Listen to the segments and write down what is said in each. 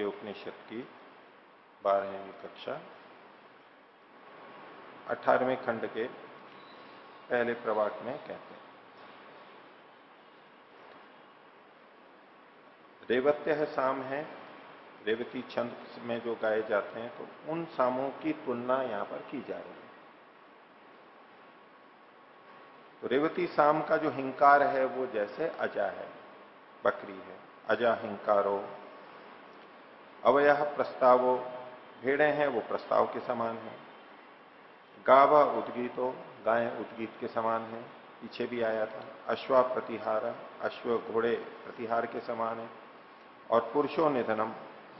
छांदोग्य उपनिषद की बारहवीं कक्षा, अठारहवें खंड के पहले प्रवाक में कहते हैं। रेवत्य है साम है, रेवती छंद में जो गाए जाते हैं तो उन सामों की तुलना यहाँ पर की जा रही है। तो रेवती साम का जो हिंकार है, वो जैसे अजा है, बकरी है। अजा हिंकारो अवय प्रस्तावो, भेड़े हैं, वो प्रस्ताव के समान है। गावा उद्गीतो, गाय उद्गीत के समान है, पीछे भी आया था। अश्वा प्रतिहार, अश्व घोड़े प्रतिहार के समान है, और पुरुषो निधनम,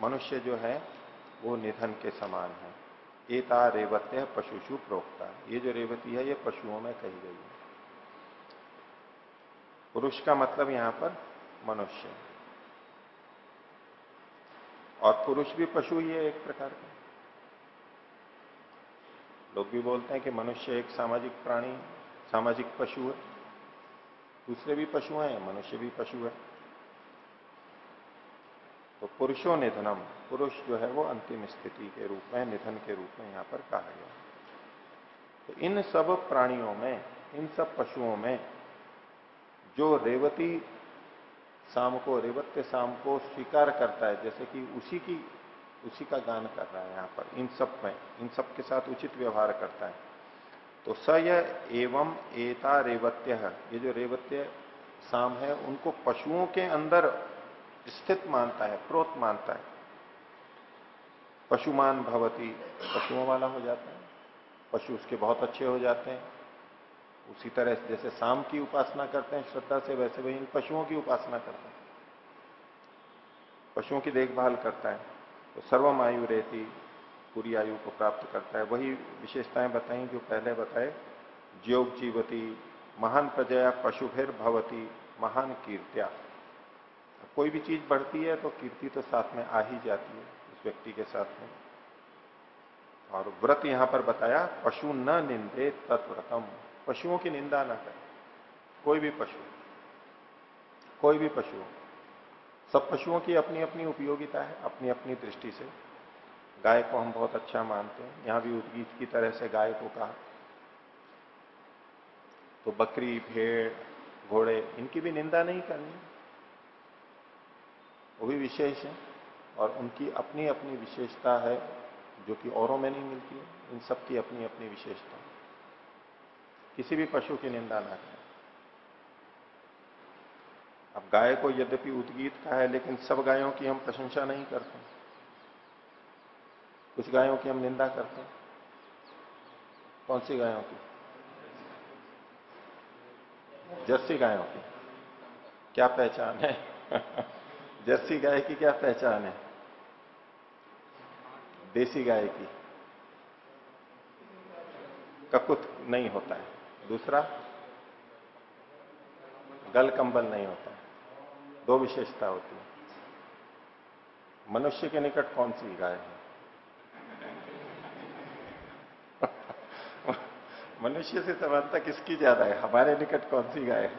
मनुष्य जो है, वो निधन के समान है। एता रेवत्य पशुषु प्रोक्ता। ये जो रेवती है, ये पशुओं में कही गई है। पुरुष का मतलब यहाँ पर मनुष्य। और पुरुष भी पशु ही है एक प्रकार का। लोग भी बोलते हैं कि मनुष्य एक सामाजिक प्राणी, सामाजिक पशु है। दूसरे भी पशु हैं, मनुष्य भी पशु है। तो पुरुषों निधनम, पुरुष जो है वो अंतिम स्थिति के रूप में, निधन के रूप में यहाँ पर कहा गया। तो इन सब प्राणियों में, इन सब पशुओं में, जो रेवती शाम को रेवत्य शाम को स्वीकार करता है, जैसे कि उसी की, उसी का गान कर रहा है यहाँ पर, इन सब में, इन सब के साथ उचित व्यवहार करता है। तो स एवं एता रेवत्य ये जो रेवत्य शाम है, उनको पशुओं के अंदर स्थित मानता है, प्रोत मानता है। पशुमान भवती, पशुओं वाला हो जाता है, पशु उसके बहुत अच्छे हो जाते हैं। उसी तरह जैसे शाम की उपासना करते हैं, श्रद्धा से वैसे वही इन पशुओं की उपासना करते हैं। पशुओं की देखभाल करता है तो सर्वम आयु रहती, पूरी आयु को प्राप्त करता है। वही विशेषताएँ बताई, जो पहले बताए, ज्योग जीवती, महान प्रजया पशुभिर भवती, महान कीर्त्या। कोई भी चीज़ बढ़ती है तो कीर्ति तो साथ में आ ही जाती है, उस व्यक्ति के साथ में। और व्रत यहाँ पर बताया, पशु न निंदे तत्व्रतम। पशुओं की निंदा ना करें। कोई भी पशु, कोई भी पशु, सब पशुओं की अपनी अपनी उपयोगिता है अपनी अपनी दृष्टि से। गाय को हम बहुत अच्छा मानते हैं। यहाँ भी उद्गीत की तरह से गाय को कहा। तो बकरी, भेड़, घोड़े, इनकी भी निंदा नहीं करनी। वो भी विशेष है और उनकी अपनी अपनी विशेषता है जो कि औरों में नहीं मिलती है। इन सब की अपनी अपनी विशेषता। किसी भी पशु की निंदा ना करें। अब गाय को यद्यपि उद्गीत का है, लेकिन सब गायों की हम प्रशंसा नहीं करते। कुछ गायों की हम निंदा करते कौन सी गायों की? जर्सी गायों की। क्या पहचान है? जर्सी गाय की क्या पहचान है? देसी गाय की। ककुत नहीं होता है। दूसरा, गल कंबल नहीं होता। दो विशेषता होती है। मनुष्य के निकट कौन सी गाय है? मनुष्य से समानता किसकी ज़्यादा है? हमारे निकट कौन सी गाय है?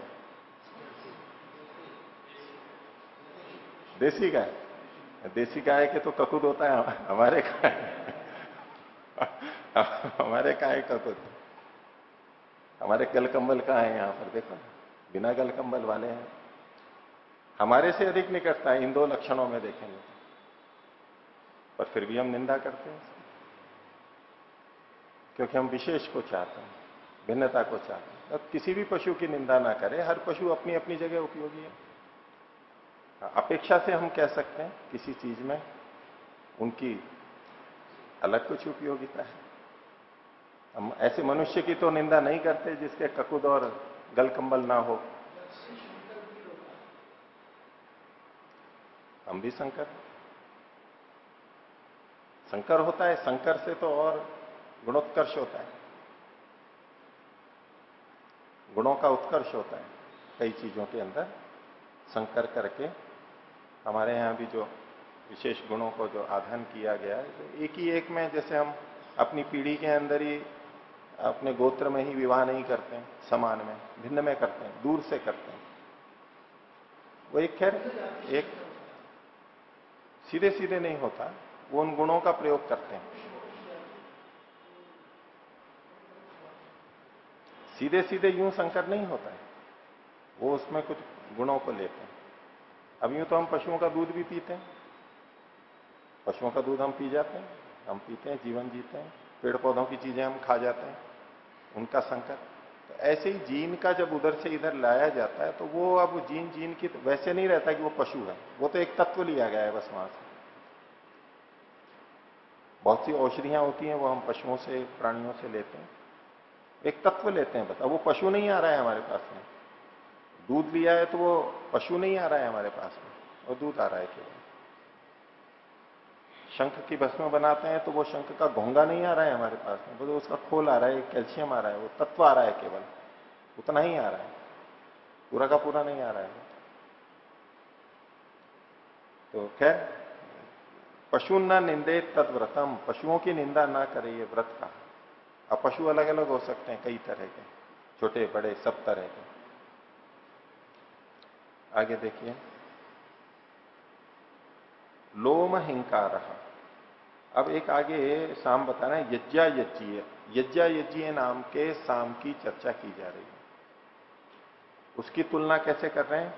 देसी गाय। देसी गाय के तो ककुत होता है, हमारे गाय। हमारे काय ककुत हमारे गल कंबल कहा है यहाँ पर? देखो, बिना गल कंबल वाले हैं। हमारे से अधिक निकटता है इन दो लक्षणों में देखेंगे। पर फिर भी हम निंदा करते हैं। क्योंकि हम विशेष को चाहते हैं, भिन्नता को चाहते हैं। अब किसी भी पशु की निंदा ना करें, हर पशु अपनी अपनी जगह उपयोगी है। अपेक्षा से हम कह सकते हैं, किसी चीज़ में उनकी अलग कुछ उपयोगिता है। हम ऐसे मनुष्य की तो निंदा नहीं करते जिसके ककुद और गल कंबल ना हो। हम भी संकर संकर होता है संकर से तो और गुणोत्कर्ष होता है। गुणों का उत्कर्ष होता है, कई चीज़ों के अंदर संकर करके। हमारे यहाँ भी जो विशेष गुणों को जो आधान किया गया है तो एक ही एक में जैसे हम अपनी पीढ़ी के अंदर ही अपने गोत्र में ही विवाह नहीं करते हैं, समान में, भिन्न में करते हैं, दूर से करते हैं। वो एक खैर, एक सीधे सीधे नहीं होता, वो उन गुणों का प्रयोग करते हैं। सीधे सीधे यूँ संकर नहीं होता है, वो उसमें कुछ गुणों को लेते हैं। अब यूँ तो हम पशुओं का दूध भी पीते हैं, पशुओं का दूध हम पी जाते हैं, हम पीते हैं, जीवन जीते हैं। पेड़ पौधों की चीज़ें हम खा जाते हैं, उनका संकट। तो ऐसे ही जीन का जब उधर से इधर लाया जाता है तो वो अब जीन जीन की वैसे नहीं रहता कि वो पशु है। वो तो एक तत्व लिया गया है बस वहाँ से। बहुत सी औषधियाँ होती हैं, वो हम पशुओं से, प्राणियों से लेते हैं। एक तत्व लेते हैं बता वो पशु नहीं आ रहा है हमारे पास में। दूध लिया है तो वो पशु नहीं आ रहा है हमारे पास में वो दूध आ रहा है केवल। शंख की भस्म बनाते हैं तो वो शंख का घोंगा नहीं आ रहा है हमारे पास में। तो उसका खोल आ रहा है, कैल्शियम आ रहा है, वो तत्व आ रहा है केवल। उतना ही आ रहा है। पूरा का पूरा नहीं आ रहा है। तो खैर, पशु न निंदे तदव्रतम। पशुओं की निंदा ना करे ये व्रत का। अब पशु अलग अलग हो सकते हैं, कई तरह के। छोटे, बड़े, सब तरह के। आगे देखिए। लोम हिंकार। अब एक आगे साम बताना है, यज्ञा यज्ञीय। यज्ञा यज्ञीय नाम के साम की चर्चा की जा रही है। उसकी तुलना कैसे कर रहे हैं?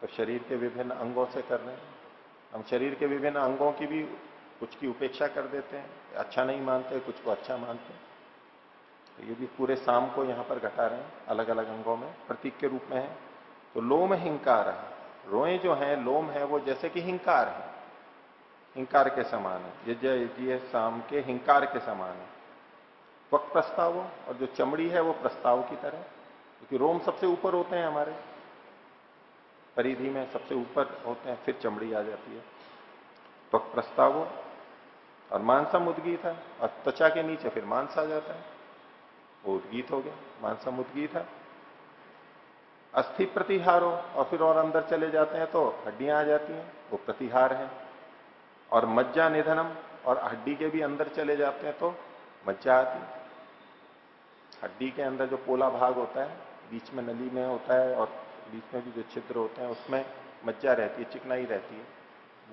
तो शरीर के विभिन्न अंगों से कर रहे हैं। हम शरीर के विभिन्न अंगों की भी कुछ की उपेक्षा कर देते हैं। अच्छा नहीं मानते, कुछ को अच्छा मानते हैं। तो ये भी पूरे साम को यहाँ पर घटा रहे हैं अलग अलग अंगों में, प्रतीक के रूप में है। तो लोम हिंकार है रोए जो है, लोम है, वो जैसे कि हिंकार है। हिंकार के समान है। यज्ञ यज्ञ शाम के हिंकार के समान है। वक्त प्रस्ताव और जो चमड़ी है वो प्रस्ताव की तरह। क्योंकि रोम सबसे ऊपर होते हैं हमारे। परिधि में सबसे ऊपर होते हैं, फिर चमड़ी आ जाती है। त्वक प्रस्ताव और मानसम उद्गीत है, और त्वचा के नीचे फिर मांस आ जाता है। वो उद्गीत हो गया, मानसम उद्गीत है। अस्थि प्रतिहार हो, और फिर और अंदर चले जाते हैं तो हड्डियाँ आ जाती हैं, वो प्रतिहार है। और मज्जा निधनम और हड्डी के भी अंदर चले जाते हैं तो मज्जा आती हड्डी के अंदर जो पोला भाग होता है, बीच में नली में होता है और बीच में भी जो छिद्र होते हैं, उसमें मज्जा रहती है, चिकनाई रहती है।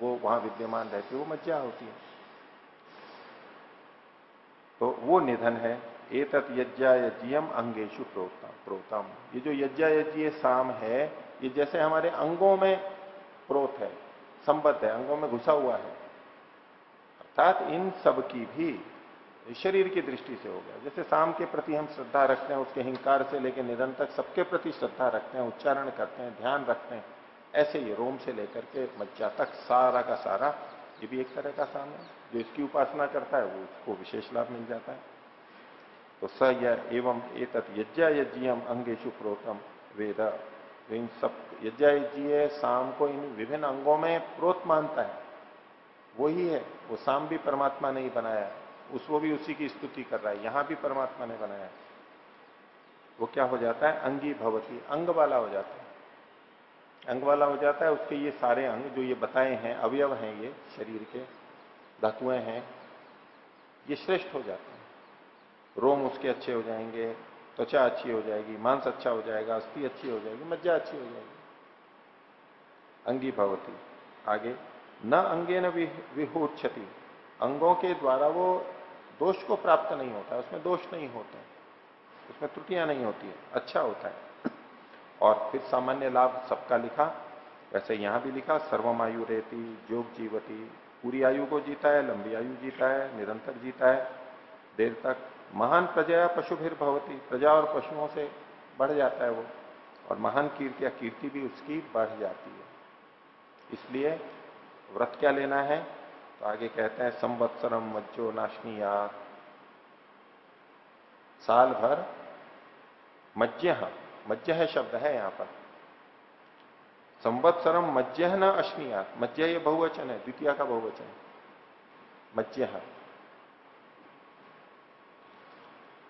वो वहाँ विद्यमान रहती है, वो मज्जा होती है। तो वो निधन है, एतत यज्ञा यज्ञम अंगेशु प्रोतम प्रोतम। ये जो यज्ञा यज्ञ साम है, ये जैसे हमारे अंगों में प्रोत है, संबद्ध है, अंगों में घुसा हुआ है। अर्थात इन सब की भी शरीर की दृष्टि से हो गया। जैसे शाम के प्रति हम श्रद्धा रखते हैं, उसके हिंकार से लेकर निधन तक सबके प्रति श्रद्धा रखते हैं, उच्चारण करते हैं, ध्यान रखते हैं, ऐसे ही रोम से लेकर के मज्जा तक सारा का सारा, ये भी एक तरह का साम है। जो इसकी उपासना करता है, वो उसको विशेष लाभ मिल जाता है। तो स एवं एक यज्ञ यज्ञम अंगेशु प्रोतम वेद। इन सब यज्ञा यज्ञ शाम को इन विभिन्न अंगों में प्रोत मानता है। वही है, वो शाम भी परमात्मा ने ही बनाया उसको भी उसी की स्तुति कर रहा है, यहाँ भी परमात्मा ने बनाया वो क्या हो जाता है? अंगी भवती, अंग वाला हो जाता है। अंग वाला हो जाता है, उसके ये सारे अंग जो ये बताए हैं, अवयव हैं ये, शरीर के, धातुएँ हैं, ये श्रेष्ठ हो जाते हैं। रोम उसके अच्छे हो जाएँगे, त्वचा अच्छी हो जाएगी, मांस अच्छा हो जाएगा, अस्थि अच्छी हो जाएगी, मज्जा अच्छी हो जाएगी। अंगी भवती, आगे न अंगे न विहोक्षति अंगों के द्वारा वो दोष को प्राप्त नहीं होता है, उसमें दोष नहीं होते उसमें त्रुटियाँ नहीं होती है अच्छा होता है। और फिर सामान्य लाभ सबका लिखा, वैसे यहाँ भी लिखा सर्वमायु रहती जोग जीवती, पूरी आयु को जीता है, लंबी आयु जीता है, निरंतर जीता है, देर तक महान प्रजा पशु फिर भवती, प्रजा और पशुओं से बढ़ जाता है वो। और महान कीर्ति या कीर्ति भी उसकी बढ़ जाती है। इसलिए व्रत क्या लेना है? तो आगे कहते हैं, संवत्सरम मज्जो नाशनीया साल भर मज्ज मज्य शब्द है यहाँ पर। संवत्सरम मज्य न अश्निया मज्य ये बहुवचन है, द्वितीय का बहुवचन मज्य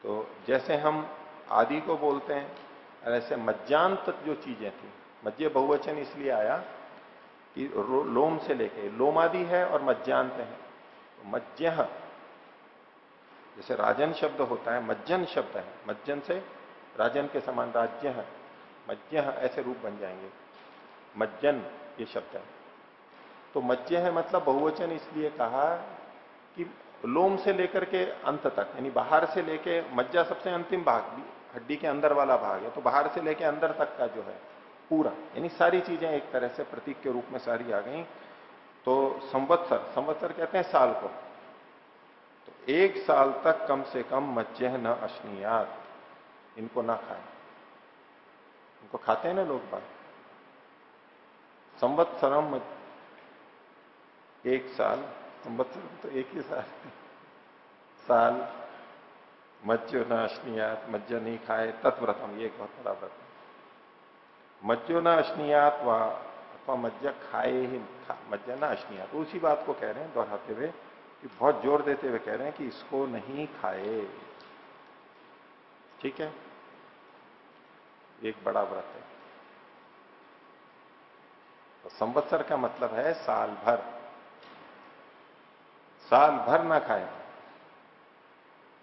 तो जैसे हम आदि को बोलते हैं, ऐसे मज्जांत जो चीज़ें थी, मज्जे बहुवचन इसलिए आया लोम से लेके, लोमादि है और मज्जांत है। तो मज्ज जैसे राजन शब्द होता है, मज्जन शब्द है। मज्जन से राजन के समान राज्य है। मज्ज ऐसे रूप बन जाएँगे। मज्जन ये शब्द है। तो मज्जे है मतलब बहुवचन इसलिए कहा कि लोम से लेकर के अंत तक, यानी बाहर से लेके मज्जा सबसे अंतिम भाग, हड्डी के अंदर वाला भाग है। तो बाहर से लेके अंदर तक का जो है पूरा, यानी सारी चीज़ें एक तरह से प्रतीक के रूप में सारी आ गई। तो संवत्सर संवत्सर कहते हैं साल को। तो एक साल तक कम से कम मज्जे न अश्नियात, इनको ना खाए। इनको खाते हैं ना लोग बात संवत्सरम एक साल, संवत्सर तो एक ही साल। साल मज्जो न अश्नियात मज्जो नहीं खाए, तत्व्रतम, ये एक बहुत बड़ा व्रत है। मज्जो न अश्नियात व अथवा मज्जा खाए ही मज्जा न अश्नियात उसी बात को कह रहे हैं, दोहराते हुए कि बहुत ज़ोर देते हुए कह रहे हैं कि इसको नहीं खाए। ठीक है? एक बड़ा व्रत है। तो संवत्सर का मतलब है साल भर। साल भर ना खाए।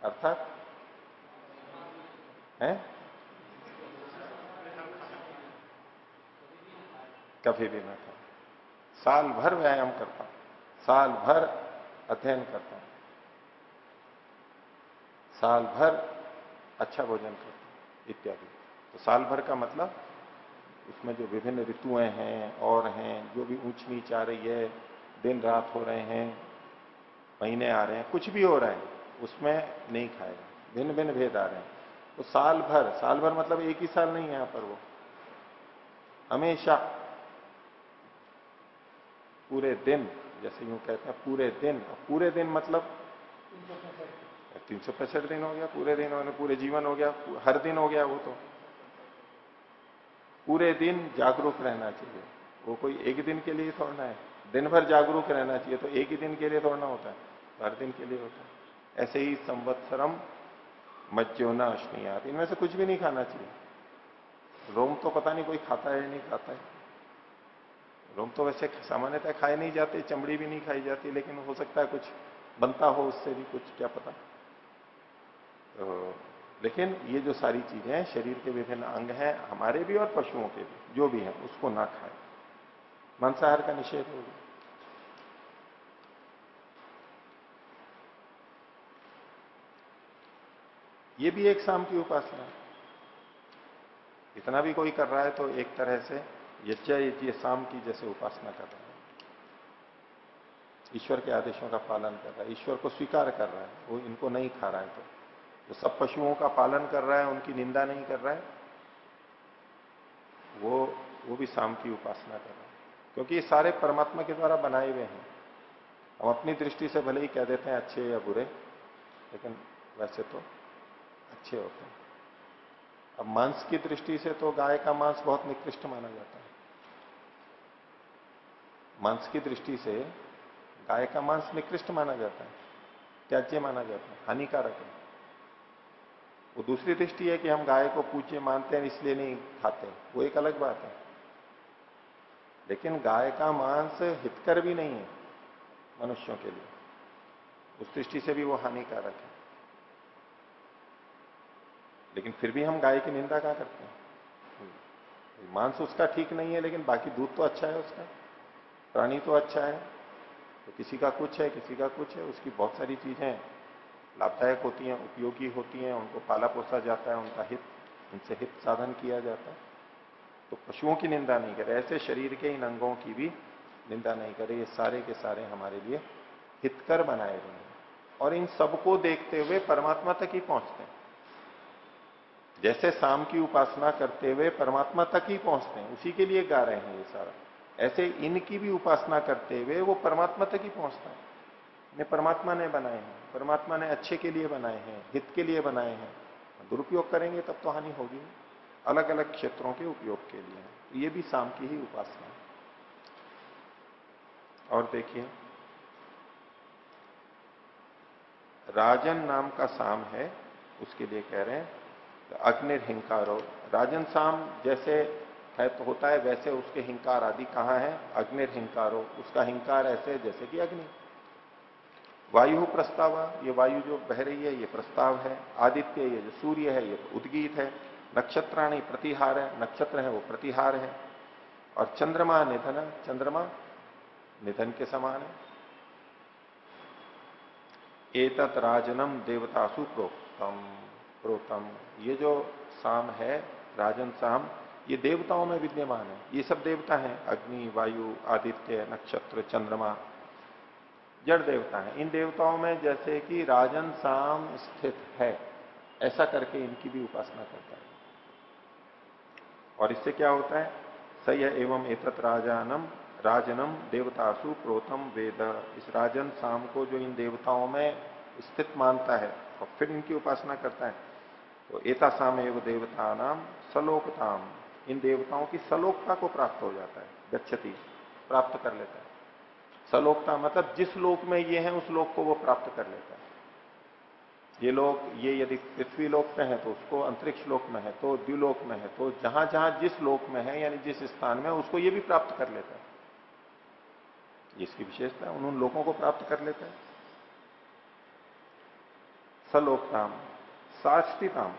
अर्थात? है? कभी भी ना खाए साल भर व्यायाम करता साल भर अध्ययन करता साल भर अच्छा भोजन करता इत्यादि। तो साल भर का मतलब उसमें जो विभिन्न ऋतुएँ हैं, और हैं, जो भी ऊंच नीच आ रही है, दिन रात हो रहे हैं, महीने आ रहे हैं, कुछ भी हो रहा है, उसमें नहीं खाएगा भिन्न भिन्न भेद आ रहे हैं। तो साल भर साल भर मतलब एक ही साल नहीं है यहाँ पर वो। हमेशा पूरे दिन, जैसे यूँ कहते हैं, पूरे दिन। पूरे दिन मतलब तीन सौ पैंसठ दिन हो गया, पूरे दिन होने पूरे जीवन हो गया, हर दिन हो गया वो तो। पूरे दिन जागरूक रहना चाहिए। वो कोई एक दिन के लिए थोड़ना है। दिन भर जागरूक रहना चाहिए तो एक ही दिन के लिए थोड़ना होता है। हर दिन के लिए होता है। ऐसे ही संवत्सरम, मज्जोना, अश्नियात, इनमें से कुछ भी नहीं खाना चाहिए। रोम तो पता नहीं कोई खाता है नहीं खाता है। रोम तो वैसे सामान्यतः खाए नहीं जाते, चमड़ी भी नहीं खाई जाती, लेकिन हो सकता है कुछ बनता हो, उससे भी कुछ, क्या पता। तो लेकिन ये जो सारी चीज़ें हैं, शरीर के विभिन्न अंग हैं, हमारे भी और पशुओं के भी, जो भी हैं, उसको ना खाए। मांसाहार का निषेध होगा ये भी एक शाम की उपासना है। इतना भी कोई कर रहा है तो एक तरह से यज्ञ यज्ञ शाम की जैसे उपासना कर रहा है। ईश्वर के आदेशों का पालन कर रहा है, ईश्वर को स्वीकार कर रहा है, वो इनको नहीं खा रहा है तो। जो सब पशुओं का पालन कर रहा है, उनकी निंदा नहीं कर रहा है, वो वो भी शाम की उपासना कर रहा है। क्योंकि ये सारे परमात्मा के द्वारा बनाए हुए हैं। हम अपनी दृष्टि से भले ही कह देते हैं अच्छे या बुरे, लेकिन वैसे तो अच्छे होते हैं। अब मांस की दृष्टि से तो गाय का मांस बहुत निकृष्ट माना जाता है। मांस की दृष्टि से गाय का मांस निकृष्ट माना जाता है, त्याज्य माना जाता है, हानिकारक है। वो दूसरी दृष्टि है कि हम गाय को पूज्य मानते हैं, इसलिए नहीं खाते। वो एक अलग बात है। लेकिन गाय का मांस हितकर भी नहीं है मनुष्यों के लिए। उस दृष्टि से भी वो हानिकारक है। लेकिन फिर भी हम गाय की निंदा क्या करते हैं? मांस उसका ठीक नहीं है, लेकिन बाकी दूध तो अच्छा है उसका। प्राणी तो अच्छा है तो किसी का कुछ है, किसी का कुछ है, उसकी बहुत सारी चीज़ें लाभदायक होती हैं, उपयोगी होती हैं, उनको पाला पोसा जाता है, उनका हित, उनसे हित साधन किया जाता है। तो पशुओं की निंदा नहीं करे, ऐसे शरीर के इन अंगों की भी निंदा नहीं करे, ये सारे के सारे हमारे लिए हितकर बनाए गए हैं। और इन सबको देखते हुए परमात्मा तक ही पहुँचते हैं। जैसे शाम की उपासना करते हुए परमात्मा तक ही पहुँचते हैं, उसी के लिए गा रहे हैं ये सारा। ऐसे इनकी भी उपासना करते हुए वो परमात्मा तक ही पहुँचता है। ने परमात्मा ने बनाए हैं, परमात्मा ने अच्छे के लिए बनाए हैं, हित के लिए बनाए हैं। दुरुपयोग करेंगे तब तो हानि होगी। अलग अलग क्षेत्रों के उपयोग के लिए। तो ये भी शाम की ही उपासना है। और देखिए, राजन नाम का साम है, उसके लिए कह रहे हैं अग्नि हिंकारो राजन साम जैसे है तो होता है वैसे उसके हिंकार आदि कहाँ है? अग्नि हिंकारो। उसका हिंकार ऐसे जैसे कि अग्नि। वायु प्रस्ताव, ये वायु जो बह रही है, ये प्रस्ताव है। आदित्य ये जो सूर्य है, ये उद्गीत है। नक्षत्राणी प्रतिहार है, नक्षत्र है, वो प्रतिहार है। और चंद्रमा निधन चंद्रमा निधन के समान है। एतत राजनम देवतासु प्रोक्तम प्रोतम ये जो साम है, राजन साम ये देवताओं में विद्यमान है। ये सब देवता हैं, अग्नि, वायु, आदित्य, नक्षत्र, चंद्रमा, जड़ देवता हैं। इन देवताओं में जैसे कि राजन साम स्थित है, ऐसा करके इनकी भी उपासना करता है। और इससे क्या होता है? है एवं एतत राजानम राजनम देवतासु प्रोतम वेद। इस राजन साम को जो इन देवताओं में स्थित मानता है, और फिर इनकी उपासना करता है तो एता साम एवं देवता नाम सलोकताम इन देवताओं की सलोकता को प्राप्त हो जाता है, गच्छति, प्राप्त कर लेता है। सलोकता मतलब जिस लोक में ये है, उस लोक को वो प्राप्त कर लेता है। ये लोग ये यदि पृथ्वी लोक में है तो उसको अंतरिक्ष लोक में है तो द्व्यूलोक में है तो जहाँ जहाँ जिस लोक में है, यानी जिस स्थान में, उसको ये भी प्राप्त कर लेता है। इसकी विशेषता उन उन लोगों को प्राप्त कर लेता है। सलोकताम, साष्टिताम,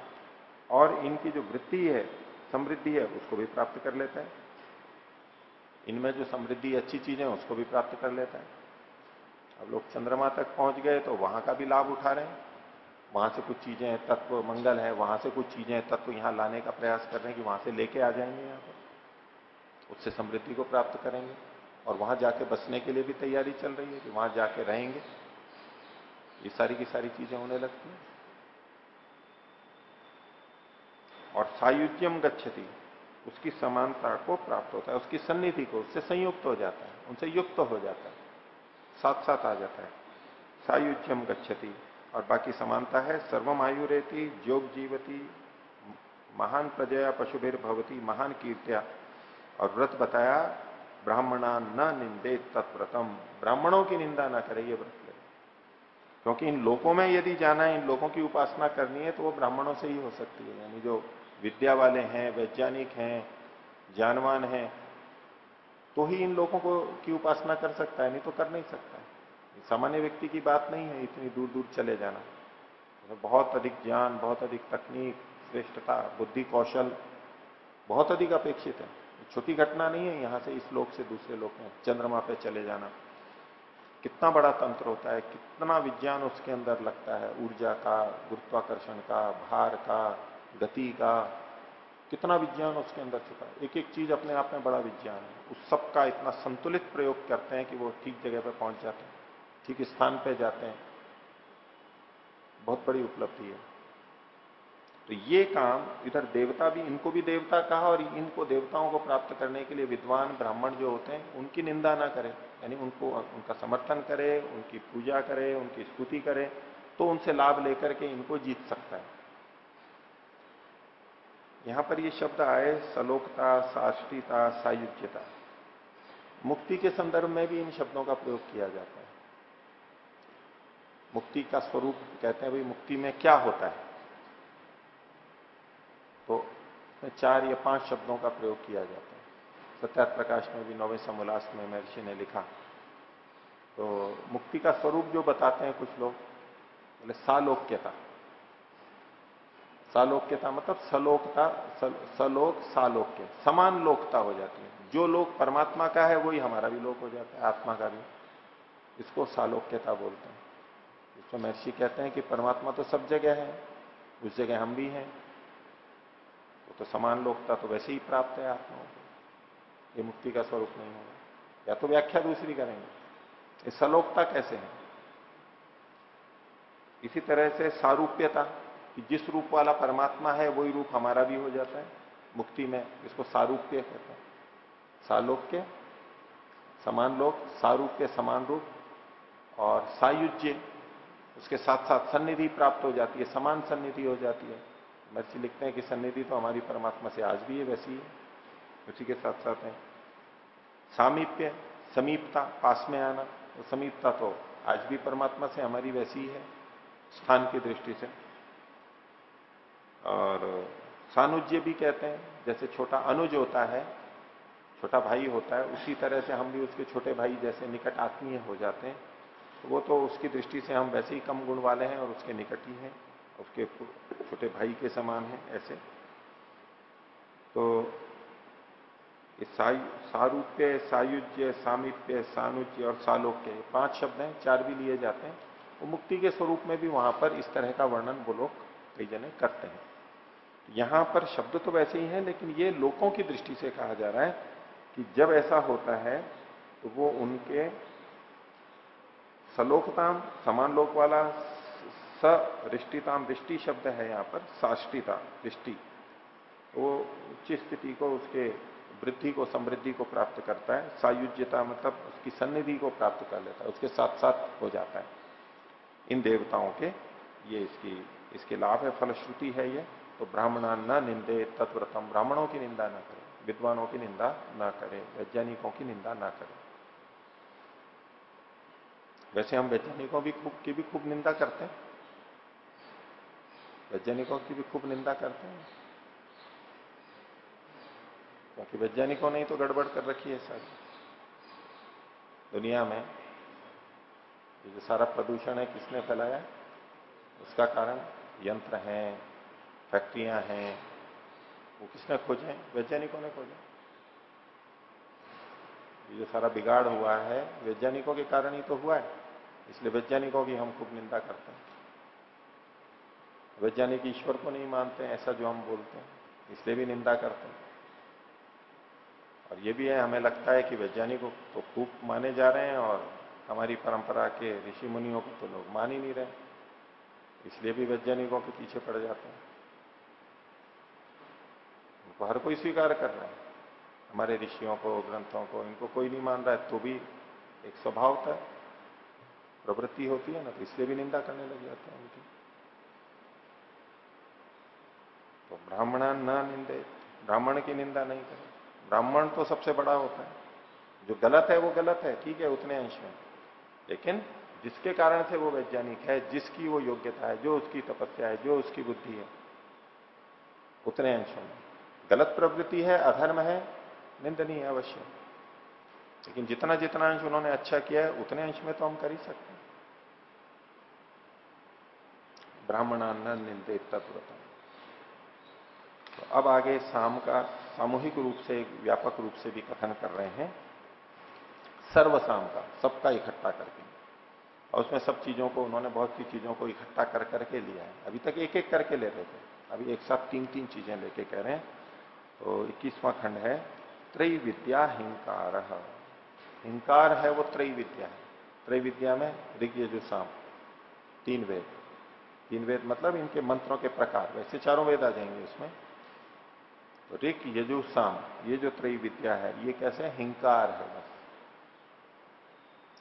और इनकी जो वृत्ति है समृद्धि है, उसको भी प्राप्त कर लेता है। इनमें जो समृद्धि, अच्छी चीज़ें उसको भी प्राप्त कर लेता है। अब लोग चंद्रमा तक पहुँच गए तो वहाँ का भी लाभ उठा रहे हैं। वहाँ से कुछ चीज़ें, तत्व, मंगल है, वहाँ से कुछ चीज़ें, तत्व यहाँ लाने का प्रयास कर रहे हैं कि वहाँ से लेके आ जाएँगे यहाँ पर। उससे समृद्धि को प्राप्त करेंगे और वहाँ जाके बसने के लिए भी तैयारी चल रही है कि वहाँ जाके रहेंगे। ये सारी की सारी चीज़ें होने लगती हैं। और सायुज्यम गच्छति। उसकी समानता को प्राप्त होता है। उसकी सन्निधि को उससे संयुक्त हो जाता है। उनसे युक्त हो जाता है। साथ साथ आ जाता है। सायुज्यम गच्छति। और बाकी समानता है। सर्वम आयु रहती जोग जीवती, महान प्रजया पशुभिर भवती, महान कीर्त्या। और व्रत बताया, ब्राह्मणा न निंदे तत्व्रतम। ब्राह्मणों की निंदा ना करे ये व्रत क्योंकि इन लोगों में यदि जाना है, इन लोगों की उपासना करनी है तो वो ब्राह्मणों से ही हो सकती है। यानी जो विद्या वाले हैं, वैज्ञानिक हैं, ज्ञानवान हैं तो ही इन लोगों को की उपासना कर सकता है, नहीं तो कर नहीं सकता है। सामान्य व्यक्ति की बात नहीं है इतनी दूर दूर चले जाना। तो बहुत अधिक ज्ञान, बहुत अधिक तकनीक, श्रेष्ठता, बुद्धि, कौशल, बहुत अधिक अपेक्षित है। छोटी घटना नहीं है, यहाँ से इस लोक से दूसरे लोक में, चंद्रमा पे चले जाना। कितना बड़ा तंत्र होता है, कितना विज्ञान उसके अंदर लगता है, ऊर्जा का, गुरुत्वाकर्षण का, भार का गति का कितना विज्ञान उसके अंदर छुपा है। एक एक चीज़ अपने आप में बड़ा विज्ञान है। उस सब का इतना संतुलित प्रयोग करते हैं कि वो ठीक जगह पर पहुँच जाते हैं, ठीक स्थान पर जाते हैं। बहुत बड़ी उपलब्धि है। तो ये काम इधर देवता भी, इनको भी देवता कहा और इनको देवताओं को प्राप्त करने के लिए विद्वान, ब्राह्मण जो होते हैं, उनकी निंदा ना करे। यानी उनको, उनका समर्थन करे, उनकी पूजा करे, उनकी स्तुति करे तो उनसे लाभ लेकर के इनको जीत सकता है। यहाँ पर ये शब्द आए, सलोकता, साष्टिता, सायुज्यता। मुक्ति के संदर्भ में भी इन शब्दों का प्रयोग किया जाता है। मुक्ति का स्वरूप कहते हैं, भाई, मुक्ति में क्या होता है? तो चार या पाँच शब्दों का प्रयोग किया जाता है। सत्यात प्रकाश में भी, नौवे समोल्लास में महर्षि ने लिखा। तो मुक्ति का स्वरूप जो बताते हैं कुछ लोग, बोले सालोक्यता। सालोक्यता मतलब सलोकता सल, सलोक सालोक्य समान लोकता हो जाती है। जो लोक परमात्मा का है वही हमारा भी लोक हो जाता है आत्मा का भी। इसको सालोक्यता बोलते हैं। तो महर्षि कहते हैं कि परमात्मा तो सब जगह है उस जगह हम भी हैं। वो तो समान लोकता तो वैसे ही प्राप्त है आत्माओं को। ये मुक्ति का स्वरूप नहीं होगा। या तो व्याख्या दूसरी करेंगे। ये सलोकता कैसे है? इसी तरह से सारूप्यता। कि जिस रूप वाला परमात्मा है, वही रूप हमारा भी हो जाता है। मुक्ति में इसको सारूप्य कहते हैं। सालोक्य, समान लोक, सारूप्य, समान रूप और सायुज्य, उसके साथ साथ सन्निधि प्राप्त हो जाती है, समान सन्निधि हो जाती है। महर्षि लिखते हैं कि सन्निधि तो हमारी परमात्मा से आज भी है, वैसी है उसी के साथ साथ है। सामीप्य, समीपता, पास में आना तो समीपता तो आज भी परमात्मा से, हमारी वैसी ही है, स्थान की दृष्टि से। और सानुज्य भी कहते हैं, जैसे छोटा अनुज होता है, छोटा भाई होता है, उसी तरह से हम भी उसके छोटे भाई जैसे निकट आत्मीय हो जाते हैं। तो वो तो उसकी दृष्टि से हम वैसे ही कम गुण वाले हैं और उसके निकट ही हैं, उसके छोटे भाई के समान हैं, ऐसे। तो सारूप्य, सायुज्य, सामिप्य, सानुज्य और सालोक्य पाँच शब्द हैं, चार भी लिए जाते हैं। वो मुक्ति के स्वरूप में भी वहाँ पर इस तरह का वर्णन वो लोग कई जने करते हैं। यहाँ पर शब्द तो वैसे ही है, लेकिन ये लोगों की दृष्टि से कहा जा रहा है कि जब ऐसा होता है तो वो उनके सलोकताम, समान लोक वाला सृष्टिताम दृष्टि शब्द है यहाँ पर, साष्टिता, दृष्टि। वो उच्च स्थिति को, उसके वृद्धि को, समृद्धि को प्राप्त करता है, सायुज्यता मतलब उसकी सन्निधि को प्राप्त कर लेता है, उसके साथ साथ हो जाता है। इन देवताओं के, ये इसकी, इसके लाभ है, फलश्रुति है ये। तो ब्राह्मणा न निंदे, तत्व्रतम ब्राह्मणों की निंदा ना करे, विद्वानों की निंदा ना करे, वैज्ञानिकों की निंदा ना करे। वैसे हम वैज्ञानिकों भी खूब, की भी खूब निंदा करते हैं। वैज्ञानिकों की भी खूब निंदा करते हैं। क्योंकि वैज्ञानिकों ने ही तो गड़बड़ कर रखी है सारी। दुनिया में जो सारा प्रदूषण है, किसने फैलाया? उसका कारण यंत्र हैं फैक्ट्रियाँ हैं, वो किसने खोजे? वैज्ञानिकों ने खोजे। ये जो सारा बिगाड़ हुआ है, वैज्ञानिकों के कारण ही तो हुआ है। इसलिए वैज्ञानिकों की हम खूब निंदा करते हैं। वैज्ञानिक ईश्वर को नहीं मानते ऐसा जो हम बोलते हैं। इसलिए भी निंदा करते हैं। और ये भी है, हमें लगता है कि वैज्ञानिकों तो खूब माने जा रहे हैं और हमारी परंपरा के ऋषि मुनियों को तो लोग मान ही नहीं रहे। इसलिए भी वैज्ञानिकों के पीछे पड़ जाते हैं। उनको हर कोई स्वीकार कर रहा है। हमारे ऋषियों को, ग्रंथों को, इनको कोई नहीं मान रहा है तो भी एक स्वभाव है। प्रवृत्ति होती है ना तो इसलिए भी निंदा करने लग जाते हैं उनकी। तो ब्राह्मण न निंदे, ब्राह्मण की निंदा नहीं करें। ब्राह्मण तो सबसे बड़ा होता है। जो गलत है, वो गलत है, ठीक है, उतने अंश में। लेकिन जिसके कारण से वो वैज्ञानिक है, जिसकी वो योग्यता है, जो उसकी तपस्या है, जो उसकी बुद्धि है, उतने अंशों में। गलत प्रवृत्ति है, अधर्म है, निंदनीय अवश्य। लेकिन जितना जितना अंश उन्होंने अच्छा किया है, उतने अंश में तो हम कर ही सकते हैं। ब्राह्मणान्न निंदे तत्वता। तो अब आगे शाम का सामूहिक रूप से, व्यापक रूप से भी कथन कर रहे हैं। सर्वसाम का, सबका इकट्ठा करके। और उसमें सब चीज़ों को, उन्होंने बहुत सी चीज़ों को इकट्ठा कर, करके लिया है। अभी तक एक एक करके ले रहे थे। अभी एक साथ तीन तीन चीज़ें लेके कह रहे हैं। तो इक्कीसवां खंड है त्रय विद्या हिंकार। हिंकार है वो त्रय विद्या है। त्रय विद्या में ऋग यजु साम, तीन वेद। तीन वेद मतलब इनके मंत्रों के प्रकार। वैसे चारों वेद आ जाएँगे उसमें। तो ऋग यजु साम, ये जो त्रय विद्या है, ये कैसे? हिंकार है बस।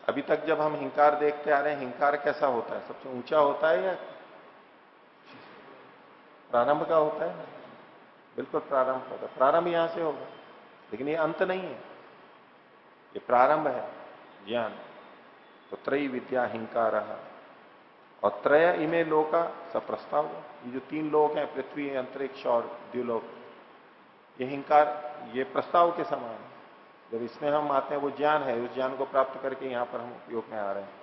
अभी तक जब हम हिंकार देखते आ रहे हैं, हिंकार कैसा होता है? सबसे ऊँचा होता है या प्रारंभ का होता है? बिल्कुल प्रारंभ होता प्रारंभ यहाँ से होगा। लेकिन ये अंत नहीं है। ये प्रारंभ है ज्ञान। तो त्रय विद्या हिंकार और त्रय इमे लोका सब प्रस्ताव ये जो तीन लोक हैं, पृथ्वी, अंतरिक्ष और द्व्युलोक ये हिंकार ये प्रस्ताव के समान है। जब इसमें हम आते हैं, वो ज्ञान है। उस ज्ञान को प्राप्त करके यहाँ पर हम उपयोग में आ रहे हैं।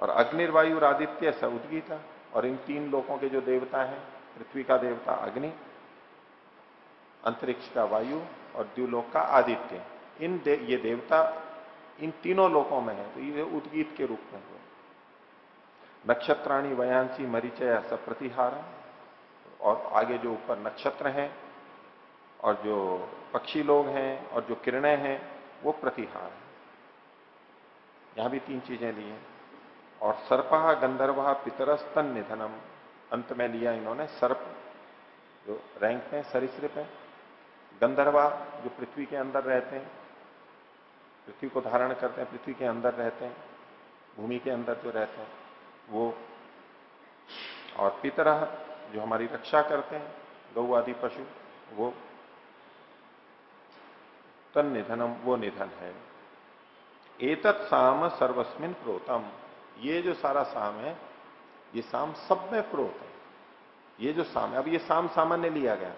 और अग्निर्वायु आदित्य स उद्गीता। और इन तीन लोगों के जो देवता हैं, पृथ्वी का देवता अग्नि अंतरिक्ष का वायु और द्व्यूलोक का आदित्य। इन दे, ये देवता इन तीनों लोकों में है तो ये उद्गीत के रूप में हुए नक्षत्राणी वयांसी मरीचय प्रतिहार और आगे जो ऊपर नक्षत्र हैं और जो पक्षी लोग हैं और जो किरणें हैं वो प्रतिहार है। यहाँ भी तीन चीज़ें ली हैं। और सर्पा गंधर्वा पितरस्तन निधनम अंत में लिया इन्होंने सर्प जो रैंक में सरिश्रिप है। गंधर्वा जो पृथ्वी के अंदर रहते हैं, पृथ्वी को धारण करते हैं, पृथ्वी के अंदर रहते हैं, भूमि के अंदर जो रहते हैं, वो और पितरह जो हमारी रक्षा करते हैं, गौ आदि पशु, वो तन निधनम वो निधन है। एतत् साम सर्वस्मिन प्रोतम। ये जो सारा साम है, ये साम सब में प्रोत है। ये जो साम है, अब ये साम सामान्य लिया गया।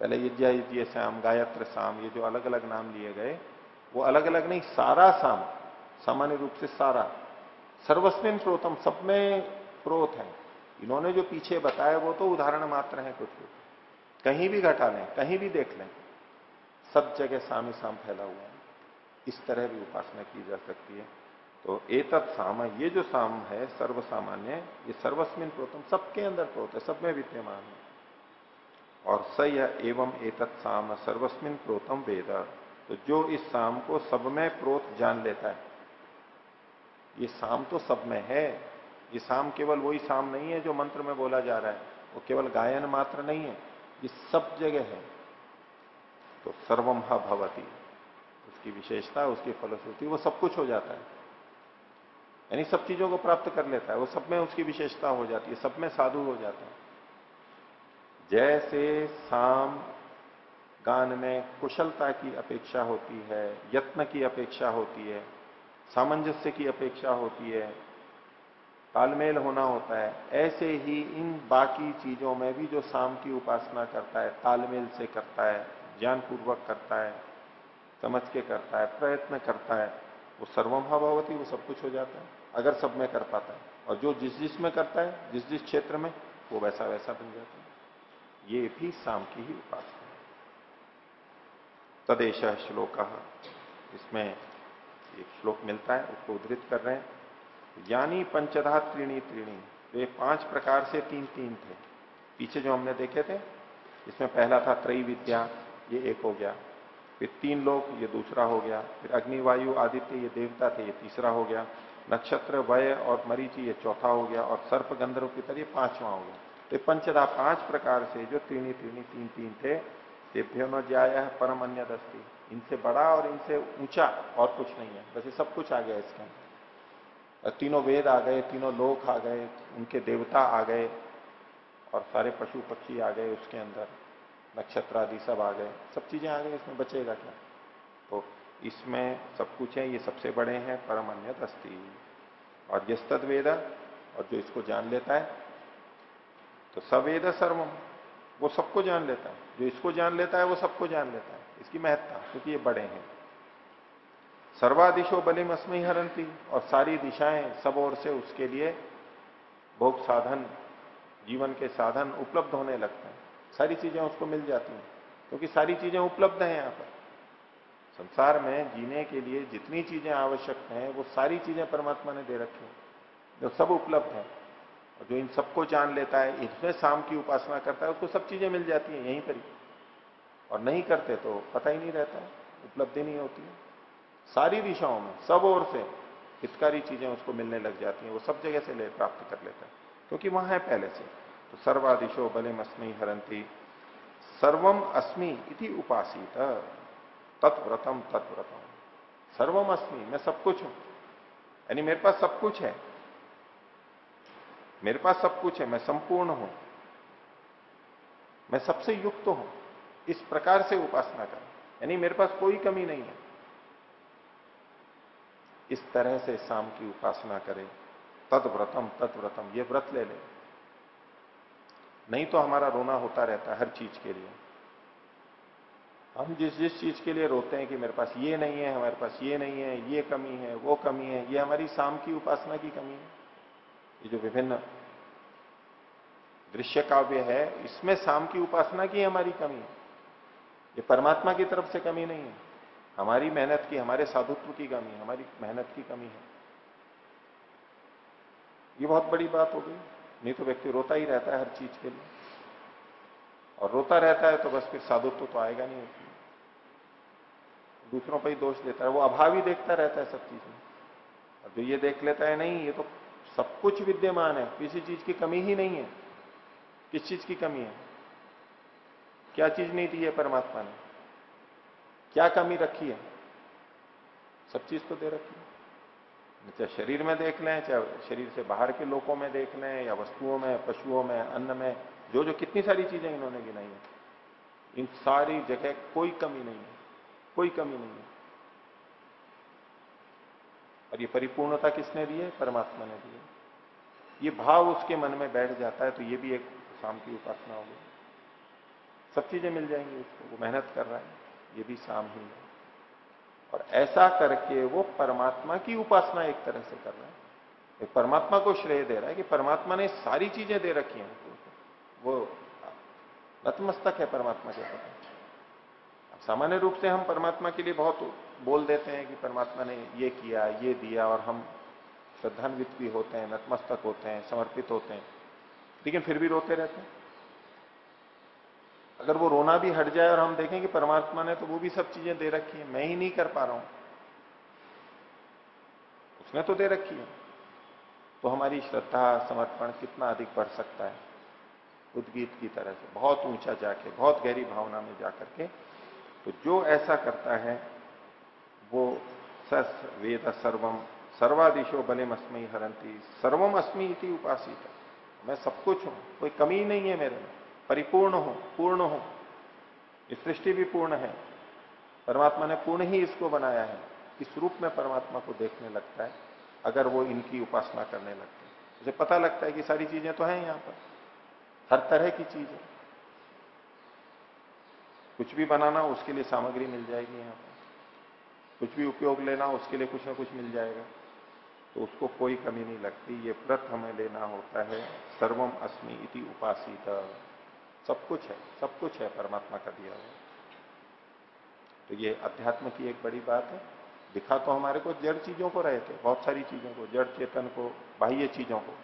पहले यज्ञ यज्ञ साम गायत्र साम ये जो अलग अलग नाम लिए गए, वो अलग अलग नहीं, सारा साम सामान्य रूप से सारा। सर्वस्विन प्रोतम सब में प्रोत है। इन्होंने जो पीछे बताया, वो तो उदाहरण मात्र है कुछ भी। कहीं भी घटा लें, कहीं भी देख लें, सब जगह साम ही साम फैला हुआ है। इस तरह भी उपासना की जा सकती है। तो एतत् साम ये जो साम है सर्व सामान्य ये सर्वस्मिन प्रोतम सबके अंदर प्रोत है, सब में विद्यमान है। और स यह एवं एतत् साम सर्वस्मिन प्रोतम वेद। तो जो इस साम को सब में प्रोत जान लेता है, ये साम तो सब में है। ये साम केवल वही साम नहीं है जो मंत्र में बोला जा रहा है। वो केवल गायन मात्र नहीं है, ये सब जगह है। तो सर्वम भवती। उसकी विशेषता, उसकी फलश्रुति, वो सब कुछ हो जाता है। यानी सब चीज़ों को प्राप्त कर लेता है। वो सब में उसकी विशेषता हो जाती है, सब में साधु हो जाता है। जैसे साम गान में कुशलता की अपेक्षा होती है, यत्न की अपेक्षा होती है, सामंजस्य की अपेक्षा होती है, तालमेल होना होता है, ऐसे ही इन बाकी चीज़ों में भी जो साम की उपासना करता है, तालमेल से करता है, ज्ञानपूर्वक करता है, समझ के करता है, प्रयत्न करता है, वो सर्वम भगवती वो सब कुछ हो जाता है, अगर सब में कर पाता है। और जो जिस जिस में करता है, जिस जिस क्षेत्र में, वो वैसा वैसा बन जाता है। ये भी साम की ही उपासना है। तदेश श्लोक। इसमें एक श्लोक मिलता है, उसको उद्धृत कर रहे हैं। यानी पंचधा त्रीणी त्रीणी तो ये पाँच प्रकार से तीन तीन थे। पीछे जो हमने देखे थे, इसमें पहला था त्रय विद्या ये एक हो गया। फिर तीन लोग ये दूसरा हो गया। फिर अग्निवायु, आदित्य, ये देवता थे, ये तीसरा हो गया। नक्षत्र, वय और मरीची, ये चौथा हो गया। और सर्प गंधर्व पितर ये पांचवा हो गया। तो पंचदा पाँच प्रकार से जो तीनी तीनी तीन तीन थे तेभ्यो न ज्याय परम अन्य दस्ती इनसे बड़ा और इनसे ऊँचा और कुछ नहीं है। वैसे सब कुछ आ गया इसके तीनों वेद आ गए, तीनों लोक आ गए, उनके देवता आ गए, और सारे पशु पक्षी आ गए उसके अंदर। नक्षत्र आदि सब आ गए। सब चीज़ें आ गई, इसमें बचेगा क्या? तो इसमें सब कुछ है, ये सबसे बड़े हैं परम अन्य और ये तद वेद और जो इसको जान लेता है तो सवेद सर्वम। वो सबको जान लेता है। जो इसको जान लेता है, वो सबको जान लेता है। इसकी महत्ता, क्योंकि ये बड़े हैं। सर्वादिशो बलिम अस्मि हरंती और सारी दिशाएँ सब ओर से उसके लिए भोग साधन, जीवन के साधन उपलब्ध होने लगते हैं। सारी चीज़ें उसको मिल जाती हैं, क्योंकि सारी चीज़ें उपलब्ध हैं यहाँ पर। संसार में जीने के लिए जितनी चीज़ें आवश्यक हैं, वो सारी चीज़ें परमात्मा ने दे रखी हैं। जो सब उपलब्ध है। और जो इन सबको जान लेता है इसमें शाम की उपासना करता है, उसको सब चीज़ें मिल जाती हैं, यहीं पर ही। और नहीं करते तो पता ही नहीं रहता है उपलब्धि नहीं होती है। सारी दिशाओं में, सब ओर से हितकारी चीज़ें उसको मिलने लग जाती हैं, वो सब जगह से ले, प्राप्त कर लेता है, क्योंकि वहाँ है पहले से। तो सर्वादिशो बलिम अस्मी हरंती, सर्वम अस्मी इति उपासित, तत्व्रतम तत्व्रतम। सर्वम अस्मी, मैं सब कुछ हूँ। यानी मेरे पास सब कुछ है मेरे पास सब कुछ है, मैं संपूर्ण हूँ। मैं सबसे युक्त हूँ। इस प्रकार से उपासना कर। यानी मेरे पास कोई कमी नहीं है। इस तरह से शाम की उपासना करे। तत्व्रतम तत्व्रतम ये व्रत ले ले। नहीं तो हमारा रोना होता रहता है हर चीज़ के लिए। हम जिस जिस चीज़ के लिए रोते हैं कि मेरे पास ये नहीं है, हमारे पास ये नहीं है, ये कमी है, वो कमी है, ये हमारी शाम की उपासना की कमी है। ये जो विभिन्न दृश्य काव्य है, इसमें शाम की उपासना की हमारी कमी है। ये परमात्मा की तरफ़ से कमी नहीं है। हमारी मेहनत की, हमारे साधुत्व की कमी है, हमारी मेहनत की कमी है। ये बहुत बड़ी बात हो गई। नहीं तो व्यक्ति रोता ही रहता है हर चीज़ के लिए। और रोता रहता है तो बस फिर साधुत्व तो आएगा नहीं। दूसरों पर ही दोष देता है। वो अभाव ही देखता रहता है सब चीज़ में। और जो ये देख लेता है, नहीं, ये तो सब कुछ विद्यमान है, किसी चीज़ की कमी ही नहीं है। किस चीज़ की कमी है? क्या चीज़ नहीं दी है परमात्मा ने? क्या कमी रखी है? सब चीज़ तो दे रखी है। चाहे शरीर में देख लें, चाहे शरीर से बाहर के लोगों में देख लें, या वस्तुओं में, पशुओं में, अन्न में, जो जो कितनी सारी चीज़ें इन्होंने गिनाई है, इन सारी जगह कोई कमी नहीं है, कोई कमी नहीं है। और ये परिपूर्णता किसने दी है? परमात्मा ने दी है। ये भाव उसके मन में बैठ जाता है तो ये भी एक शाम की उपासना होगी। सब चीज़ें मिल जाएँगी उसको। वो मेहनत कर रहा है, ये भी शाम ही है। और ऐसा करके वो परमात्मा की उपासना एक तरह से कर रहा है। एक परमात्मा को श्रेय दे रहा है कि परमात्मा ने सारी चीज़ें दे रखी हैं वो नतमस्तक है परमात्मा के प्रति। सामान्य रूप से हम परमात्मा के लिए बहुत बोल देते हैं कि परमात्मा ने ये किया, ये दिया और हम श्रद्धान्वित भी होते हैं, नतमस्तक होते हैं, समर्पित होते हैं। लेकिन फिर भी रोते रहते हैं। अगर वो रोना भी हट जाए और हम देखें कि परमात्मा ने तो वो भी सब चीज़ें दे रखी है, मैं ही नहीं कर पा रहा हूँ। उसने तो दे रखी है। तो हमारी श्रद्धा, समर्पण कितना अधिक बढ़ सकता है? उद्गीत की तरह से, बहुत ऊँचा जाके, बहुत गहरी भावना में जाकर के तो जो ऐसा करता है वो सस वेद सर्वम सर्वादिशो बलिम अस्मी हरंती सर्वम अस्मी इति उपासित। मैं सब कुछ हूँ, कोई कमी नहीं है मेरे में। परिपूर्ण हो, पूर्ण हो। सृष्टि भी पूर्ण है। परमात्मा ने पूर्ण ही इसको बनाया है। इस रूप में परमात्मा को देखने लगता है, अगर वो इनकी उपासना करने लगते हैं। उसे पता लगता है कि सारी चीज़ें तो हैं यहाँ पर। हर तरह की चीज़। कुछ भी बनाना, उसके लिए सामग्री मिल जाएगी यहाँ पर। कुछ भी उपयोग लेना, उसके लिए कुछ ना कुछ मिल जाएगा। तो उसको कोई कमी नहीं लगती। ये व्रत हमें लेना होता है। सर्वम अस्मि इति उपासित। सब कुछ है। सब कुछ है परमात्मा का दिया हुआ। तो ये अध्यात्म की एक बड़ी बात है। दिखा तो हमारे को जड़ चीज़ों को रहे थे। बहुत सारी चीज़ों को, जड़ चेतन को, बाह्य चीज़ों को।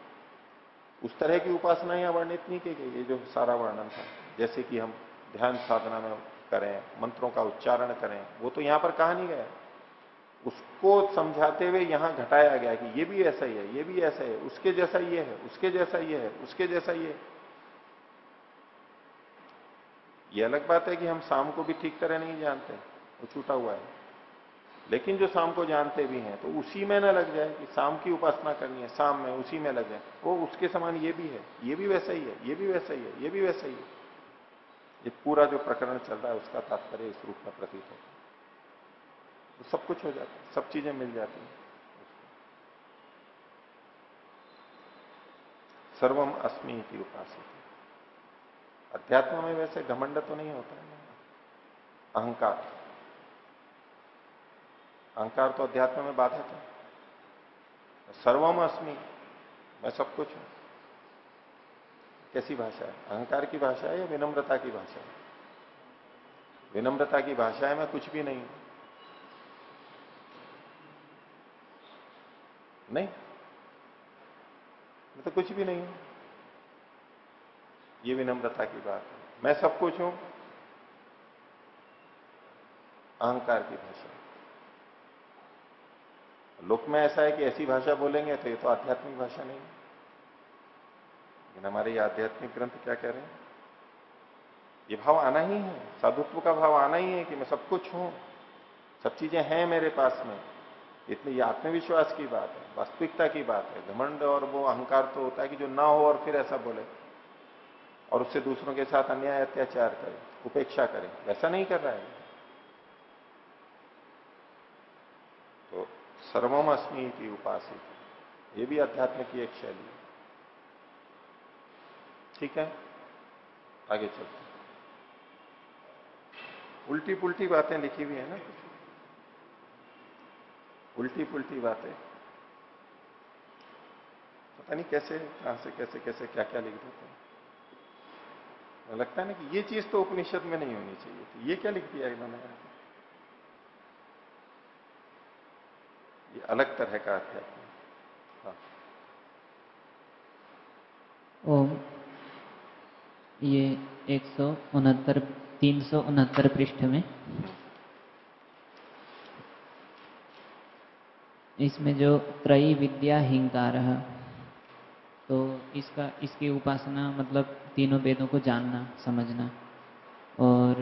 उस तरह की उपासना यहाँ वर्णित नहीं की गई। ये जो सारा वर्णन था। जैसे कि हम ध्यान साधना में करें, मंत्रों का उच्चारण करें, वो तो यहाँ पर कहा नहीं गया उसको समझाते हुए यहाँ घटाया गया कि ये भी ऐसा ही है, ये भी ऐसा है उसके जैसा ये है, उसके जैसा ये है, उसके जैसा ये ये अलग बात है कि हम शाम को भी ठीक तरह नहीं जानते, वो छूटा हुआ है। लेकिन जो शाम को जानते भी हैं तो उसी में ना लग जाए कि शाम की उपासना करनी है, शाम में उसी में लग जाए। वो उसके समान ये भी है, ये भी वैसा ही है, ये भी वैसा ही है, ये भी वैसा ही है। ये पूरा जो प्रकरण चल रहा है, उसका तात्पर्य इस रूप में प्रतीत होता है। तो सब कुछ हो जाता है, सब चीज़ें मिल जाती हैं। सर्वम अस्मी की उपासना अध्यात्म में वैसे घमंड तो नहीं होता है। अहंकार। अहंकार तो अध्यात्म में बाधक है सर्वम अस्मी, मैं सब कुछ हूँ। कैसी भाषा है? अहंकार की भाषा है या विनम्रता की भाषा है? विनम्रता की भाषा है, मैं कुछ भी नहीं हूँ। नहीं। मैं तो कुछ भी नहीं हूँ। ये विनम्रता की बात है। मैं सब कुछ हूँ। अहंकार की भाषा। लोक में ऐसा है कि ऐसी भाषा बोलेंगे तो ये तो आध्यात्मिक भाषा नहीं लेकिन हमारे ये आध्यात्मिक ग्रंथ क्या कह रहे हैं? ये भाव आना ही है। साधुत्व का भाव आना ही है कि मैं सब कुछ हूँ। सब चीज़ें हैं मेरे पास में। इतनी ये आत्मविश्वास की बात है, वास्तविकता की बात है, घमंड और वो अहंकार तो होता है कि जो ना हो और फिर ऐसा बोले। और उससे दूसरों के साथ अन्याय, अत्याचार करे, उपेक्षा करे वैसा नहीं कर रहा है। तो सर्वम अस्मी की उपासित, ये भी अध्यात्म की एक शैली है। ठीक है? आगे चलते उल्टी पुल्टी बातें लिखी हुई है ना उल्टी पुल्टी बातें। पता नहीं कैसे, कहाँ से, कैसे कैसे क्या क्या लिख देते हैं। लगता है ना कि ये चीज़ तो उपनिषद में नहीं होनी चाहिए थी। ये क्या लिख दिया इन्होंने? ये अलग तरह का अध्यात्म। हाँ। ओम। ये एक सौ उनहत्तर, तीन सौ उनहत्तर पृष्ठ में। इसमें जो त्रयी विद्या हिंकार तो इसका, इसकी उपासना मतलब तीनों वेदों को जानना, समझना। और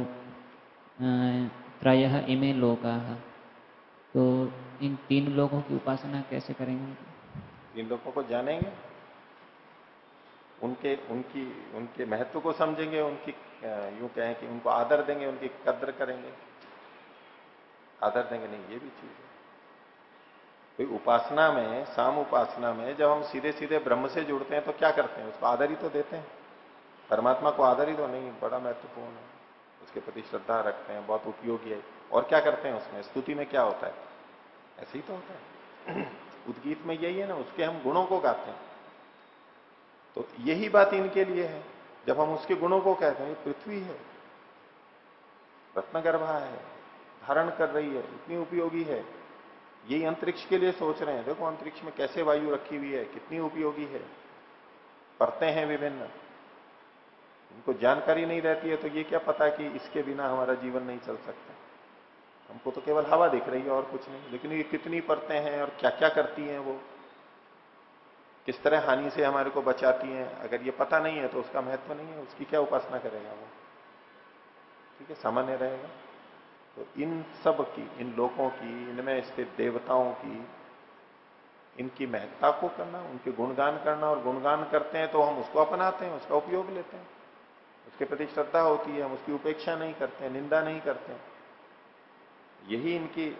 त्रय इमे लोका। तो इन तीन लोगों की उपासना कैसे करेंगे? तीन लोगों को जानेंगे? उनके, उनकी, उनके महत्व को समझेंगे, उनकी यूँ कहें कि उनको आदर देंगे, उनकी कद्र करेंगे। आदर देंगे नहीं, ये भी चीज़ है। कोई उपासना में, साम उपासना में, जब हम सीधे सीधे ब्रह्म से जुड़ते हैं तो क्या करते हैं? उसको आदर ही तो देते हैं। परमात्मा को आदर ही तो नहीं, बड़ा महत्वपूर्ण है। उसके प्रति श्रद्धा रखते हैं, बहुत उपयोगी है। और क्या करते हैं उसमें? स्तुति में क्या होता है? ऐसे ही तो होता है। उद्गीत में यही है ना, उसके हम गुणों को गाते हैं। तो यही बात इनके लिए है। जब हम उसके गुणों को कहते हैं पृथ्वी है। रत्नगर्भा है। धारण कर रही है। इतनी उपयोगी है। यही अंतरिक्ष के लिए सोच रहे हैं, देखो अंतरिक्ष में कैसे वायु रखी हुई है, कितनी उपयोगी है। पढ़ते हैं विभिन्न। उनको जानकारी नहीं रहती है तो ये क्या पता कि इसके बिना हमारा जीवन नहीं चल सकता। हमको तो केवल हवा दिख रही है और कुछ नहीं, लेकिन ये कितनी परतें हैं और क्या क्या करती हैं वो? किस तरह हानि से हमारे को बचाती हैं? अगर ये पता नहीं है तो उसका महत्व नहीं है, उसकी क्या उपासना करेगा वो? ठीक है, सामान्य रहेगा। तो इन सब की इन लोगों की इनमें स्थित देवताओं की इनकी महत्ता को करना उनके गुणगान करना और गुणगान करते हैं तो हम उसको अपनाते हैं उसका उपयोग लेते हैं। उसके प्रति श्रद्धा होती है हम उसकी उपेक्षा नहीं करते हैं निंदा नहीं करते। हैं यही इनकी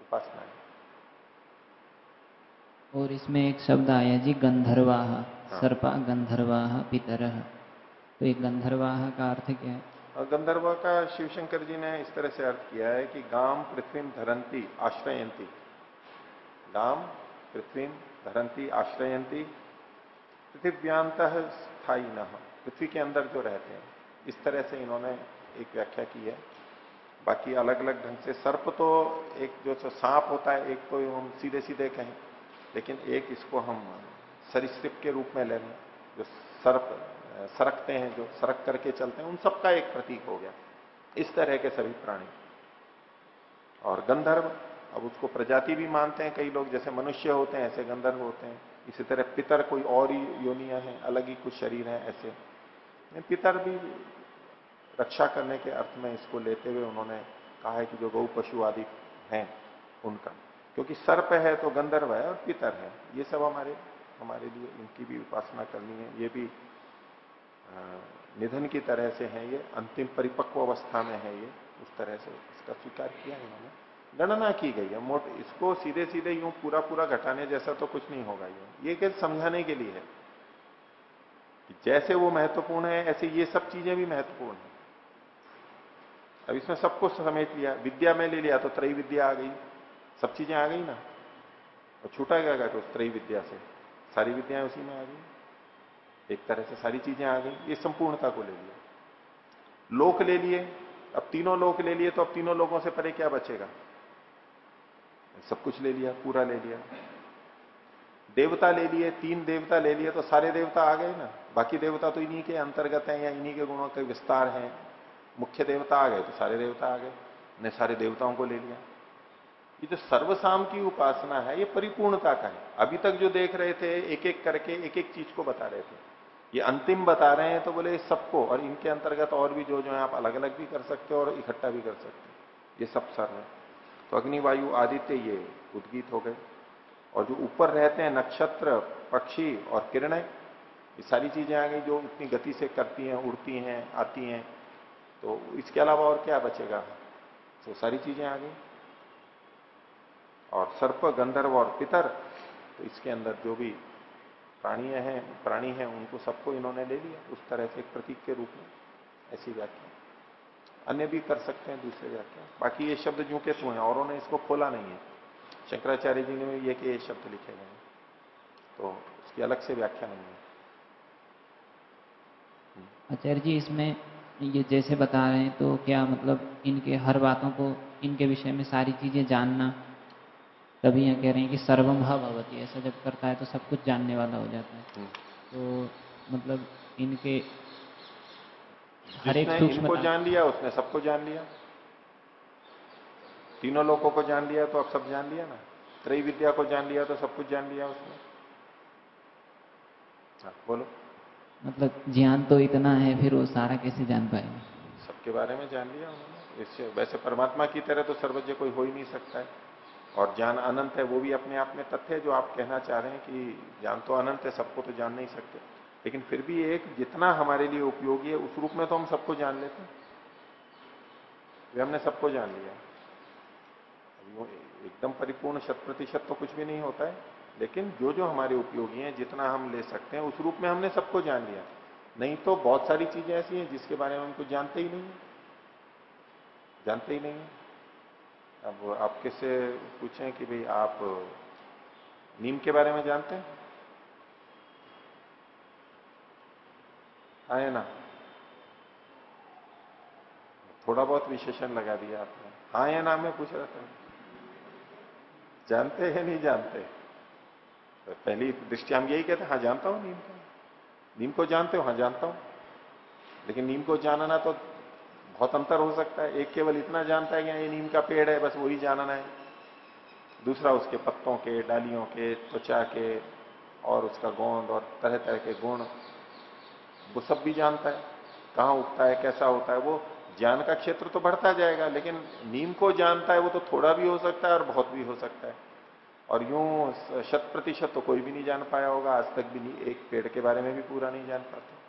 उपासना है। और इसमें एक शब्द आया जी गंधर्वाह हाँ। सर्पा गंधर्वाह पितर। तो ये गंधर्वाह का अर्थ क्या है? और गंधर्व का शिवशंकर जी ने इस तरह से अर्थ किया है कि गाम पृथ्वी धरंती आश्रयंती। गाम पृथ्वी धरंती आश्रयंती। पृथ्व्यांत स्थायी न पृथ्वी के अंदर जो रहते हैं। इस तरह से इन्होंने एक व्याख्या की है। बाकी अलग अलग ढंग से सर्प तो एक जो सांप होता है, एक तो हम सीधे सीधे कहें, लेकिन एक इसको हम सरिस्प के रूप में ले लें, जो सर्प सरकते हैं, जो सरक करके चलते हैं, उन सबका एक प्रतीक हो गया। इस तरह के सभी प्राणी। और गंधर्व, अब उसको प्रजाति भी मानते हैं कई लोग, जैसे मनुष्य होते हैं, ऐसे गंधर्व होते हैं। इसी तरह पितर कोई और ही योनिया है, अलग ही कुछ शरीर है, ऐसे। पितर भी रक्षा करने के अर्थ में इसको लेते हुए उन्होंने कहा है कि जो गौ पशु आदि हैं, उनका। क्योंकि सर्प है तो गंधर्व है और पितर है। ये सब हमारे हमारे लिए इनकी भी उपासना करनी है। ये भी निधन की तरह से है ये, अंतिम परिपक्व अवस्था में है ये, उस तरह से इसका स्वीकार किया इन्होंने। गणना की गई है, मोट इसको सीधे सीधे यूँ पूरा पूरा घटाने जैसा तो कुछ नहीं होगा ये। ये केवल समझाने के लिए है कि जैसे वो महत्वपूर्ण है, ऐसे ये सब चीज़ें भी महत्वपूर्ण है। अब इसमें सबको समेट लिया, विद्या में ले लिया तो त्रय विद्या आ गई, सब चीज़ें आ गई ना? और छूटा गया तो त्रय विद्या से? सारी विद्याएँ उसी में आ गई। एक तरह से सारी चीज़ें आ गई, ये संपूर्णता को ले लिया। लोक ले लिए, अब तीनों लोक ले लिए तो अब तीनों लोगों से परे क्या बचेगा? सब कुछ ले लिया, पूरा ले लिया। देवता ले लिए, तीन देवता ले लिए तो सारे देवता आ गए ना। बाकी देवता तो इन्हीं के अंतर्गत हैं या इन्हीं के गुणों के विस्तार हैं। मुख्य देवता आ गए तो सारे देवता आ गए, ने सारे देवताओं को ले लिया। ये जो सर्वसाम की उपासना है, ये परिपूर्णता का है। अभी तक जो देख रहे थे एक एक करके एक एक चीज़ को बता रहे थे। ये अंतिम बता रहे हैं तो बोले सबको, और इनके अंतर्गत और भी जो जो है, आप अलग अलग भी कर सकते हो और इकट्ठा भी कर सकते हो। ये सब सर्व है। तो अग्निवायु आदित्य ये उद्गीत हो गए। और जो ऊपर रहते हैं, नक्षत्र, पक्षी और किरणें, ये सारी चीज़ें आ गई जो इतनी गति से करती हैं, उड़ती हैं, आती हैं। तो इसके अलावा और क्या बचेगा? तो सारी चीज़ें आ गई। और सर्प, गंधर्व और पितर तो इसके अंदर जो भी प्राणी हैं प्राणी हैं, उनको सबको इन्होंने ले लिया उस तरह से एक प्रतीक के रूप में ऐसी व्याख्या। अन्य भी कर सकते हैं दूसरे व्याख्या। बाकी ये शब्द जो के तू हैं, औरों ने इसको खोला नहीं है। शंकराचार्य जी ने ये कि ये शब्द लिखे गए हैं। तो उसकी अलग से व्याख्या नहीं है। आचार्य जी, इसमें ये जैसे बता रहे हैं तो क्या मतलब इनके हर बातों को, इनके विषय में सारी चीज़ें जानना तभी यहाँ कह रहे हैं कि सर्वम भवती ऐसा जब करता है तो सब कुछ जानने वाला हो जाता है। हम्म। तो मतलब इनके हर एक सूक्ष्म जान लिया उसने सबको जान लिया। तीनों लोगों को जान लिया तो अब सब जान लिया ना। त्रय विद्या को जान लिया तो सब कुछ जान लिया उसने। हाँ, बोलो। मतलब ज्ञान तो इतना है फिर वो सारा कैसे जान पाएँगे? सबके बारे में जान लिया उन्होंने। वैसे परमात्मा की तरह तो सर्वज्ञ कोई हो ही नहीं सकता है। और ज्ञान अनंत है, वो भी अपने आप में तथ्य है जो आप कहना चाह रहे हैं कि ज्ञान तो अनंत है, सबको तो जान नहीं सकते। लेकिन फिर भी एक जितना हमारे लिए उपयोगी है, उस रूप में तो हम सबको जान लेते हैं। वे हमने सबको जान लिया। एकदम परिपूर्ण शत प्रतिशत तो कुछ भी नहीं होता है, लेकिन जो जो हमारे उपयोगी हैं, जितना हम ले सकते हैं, उस रूप में हमने सबको जान लिया। नहीं तो बहुत सारी चीज़ें ऐसी हैं जिसके बारे में हम कुछ जानते ही नहीं जानते ही नहीं है। अब आप किससे पूछें कि भाई आप नीम के बारे में जानते हैं? आए ना। थोड़ा बहुत विशेषण लगा दिया आपने। हाँ या नाम में पूछ रहा था। जानते हैं नहीं जानते? तो पहली दृष्टि हम यही कहते हैं हाँ जानता हूँ नीम को। नीम को जानते हो? हाँ जानता हूँ। लेकिन नीम को जानना तो बहुत अंतर हो सकता है। एक केवल इतना जानता है कि ये नीम का पेड़ है, बस वही जानना है। दूसरा उसके पत्तों के, डालियों के, त्वचा के और उसका गोंद और तरह तरह के गुण, वो सब भी जानता है। कहाँ उगता है, कैसा होता है, वो ज्ञान का क्षेत्र तो बढ़ता जाएगा, लेकिन नीम को जानता है वो तो थोड़ा भी हो सकता है और बहुत भी हो सकता है। और यूँ शत प्रतिशत तो कोई भी नहीं जान पाया होगा, आज तक भी नहीं, एक पेड़ के बारे में भी पूरा नहीं जान पाते।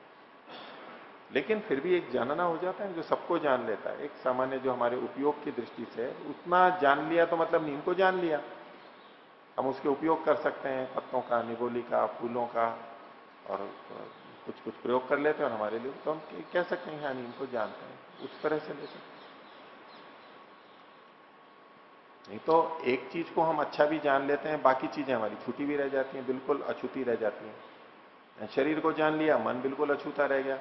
लेकिन फिर भी एक जानना हो जाता है, जो सबको जान लेता है। एक सामान्य जो हमारे उपयोग की दृष्टि से, उतना जान लिया तो मतलब नीम को जान लिया। हम उसके उपयोग कर सकते हैं, पत्तों का, निगोली का, फूलों का, और कुछ कुछ प्रयोग कर लेते हैं और हमारे लिए तो हम कह सकते हैं हाँ नीम को जानते हैं, उस तरह से ले सकते नहीं तो एक चीज़ को हम अच्छा भी जान लेते हैं, बाकी चीज़ें हमारी छूटी भी रह जाती हैं, बिल्कुल अछूती रह जाती हैं। शरीर को जान लिया, मन बिल्कुल अछूता रह गया।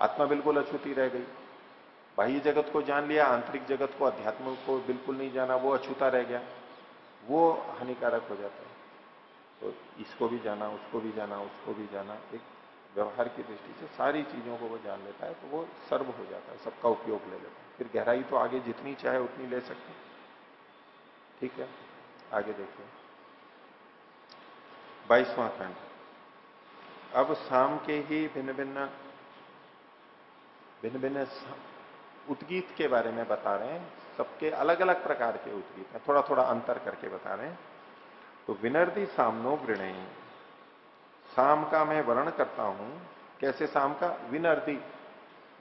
आत्मा बिल्कुल अछूती रह गई। बाह्य जगत को जान लिया, आंतरिक जगत को अध्यात्म को बिल्कुल नहीं जाना, वो अछूता रह गया। वो हानिकारक हो जाता है। तो इसको भी जाना, उसको भी जाना, उसको भी जाना, एक व्यवहार की दृष्टि से सारी चीज़ों को वो जान लेता है तो वो सर्व हो जाता है, सबका उपयोग ले लेता है। फिर गहराई तो आगे जितनी चाहे उतनी ले सकते ठीक है? आगे देखिए। बाईसवां खंड। अब शाम के ही भिन्न भिन्न भिन्न भिन्न उद्गीत के बारे में बता रहे हैं। सबके अलग अलग प्रकार के उद्गीत हैं। थोड़ा थोड़ा अंतर करके बता रहे हैं। तो विनर्दी सामनो वृणे। साम का मैं वर्ण करता हूँ। कैसे साम का? विनर्दी,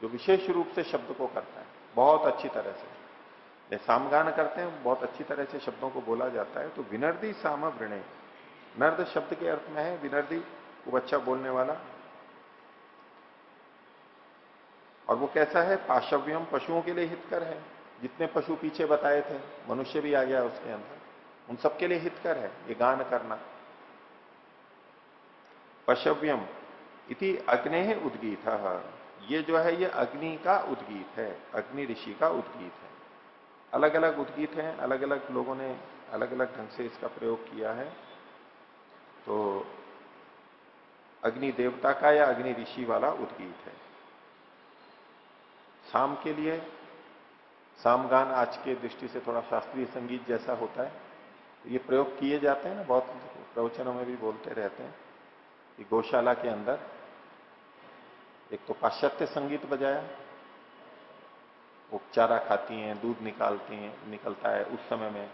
जो विशेष रूप से शब्द को करता है। बहुत अच्छी तरह से। सामगान करते हैं, बहुत अच्छी तरह से शब्दों को बोला जाता है। तो विनर्दी साम वृणे। नर्द शब्द के अर्थ में है विनर्दी, वो अच्छा बोलने वाला। और वो कैसा है? पाशव्यम पशुओं के लिए हितकर है। जितने पशु पीछे बताए थे, मनुष्य भी आ गया उसके अंदर। उन सबके लिए हितकर है, ये गान करना। पशव्यम, इति अग्नि उद्गीत। ये जो है, ये अग्नि का उद्गीत है। अग्नि ऋषि का उद्गीत है। अलग अलग उद्गीत हैं अलग अलग लोगों ने अलग अलग ढंग से इसका प्रयोग किया है। तो अग्नि देवता का या अग्नि ऋषि वाला उद्गीत है। शाम के लिए। सामगान आज के दृष्टि से थोड़ा शास्त्रीय संगीत जैसा होता है। ये प्रयोग किए जाते हैं ना, बहुत प्रवचनों में भी बोलते रहते हैं। कि गौशाला के अंदर एक तो पाश्चात्य संगीत बजाया। वो चारा खाती हैं, दूध निकालती हैं, निकलता है उस समय में,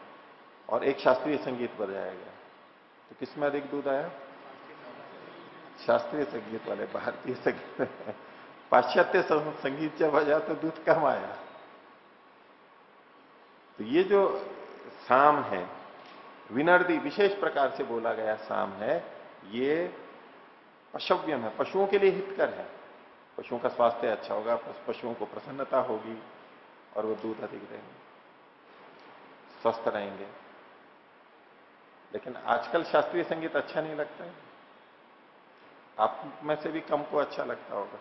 और एक शास्त्रीय संगीत बजाया गया। तो किसमें अधिक दूध आया? शास्त्रीय संगीत वाले, भारतीय संगीत पाश्चात्य संगीत जब बजा तो दूध कम आया तो ये जो साम है, विनर्दी विशेष प्रकार से बोला गया साम है, ये पशव्यम है, पशुओं के लिए हितकर है। पशुओं का स्वास्थ्य अच्छा होगा पशुओं को प्रसन्नता होगी और वो दूध अधिक देंगे, स्वस्थ रहेंगे। लेकिन आजकल शास्त्रीय संगीत अच्छा नहीं लगता है। आप में से भी कम को अच्छा लगता होगा।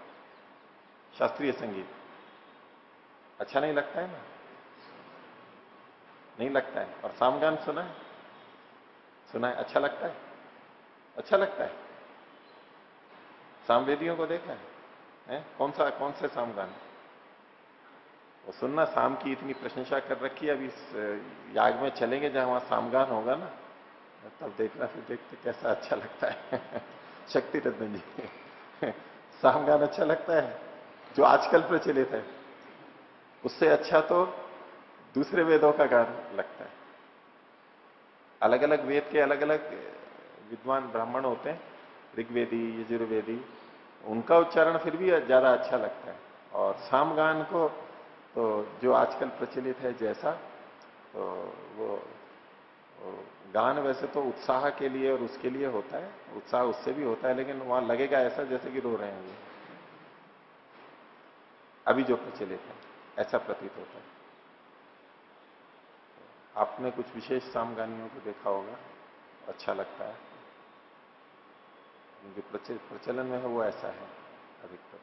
शास्त्रीय संगीत। अच्छा नहीं लगता है ना? नहीं लगता है। और सामगान सुना है? सुना है? अच्छा लगता है? अच्छा लगता है। सामवेदियों को देखा है, है? कौन सा कौन से सामगान? वो सुनना शाम की इतनी प्रशंसा कर रखी है। अभी याग में चलेंगे जहाँ वहाँ सामगान होगा ना तब देखना फिर देखते कैसा अच्छा लगता है। शक्ति रतन जी। सामगान अच्छा लगता है? जो आजकल प्रचलित है, उससे अच्छा तो दूसरे वेदों का गान लगता है। अलग अलग वेद के अलग अलग विद्वान ब्राह्मण होते हैं, ऋग्वेदी, यजुर्वेदी, उनका उच्चारण फिर भी ज़्यादा अच्छा लगता है। और सामगान को तो जो आजकल प्रचलित है जैसा तो वो गान वैसे तो उत्साह के लिए और उसके लिए होता है, उत्साह उससे भी होता है, लेकिन वहाँ लगेगा ऐसा जैसे कि रो रहे हैं अभी जो प्रचलित है ऐसा प्रतीत होता है। आपने कुछ विशेष सामगानियों को देखा होगा अच्छा लगता है। जो प्रचलन में है वो ऐसा है अधिकतर।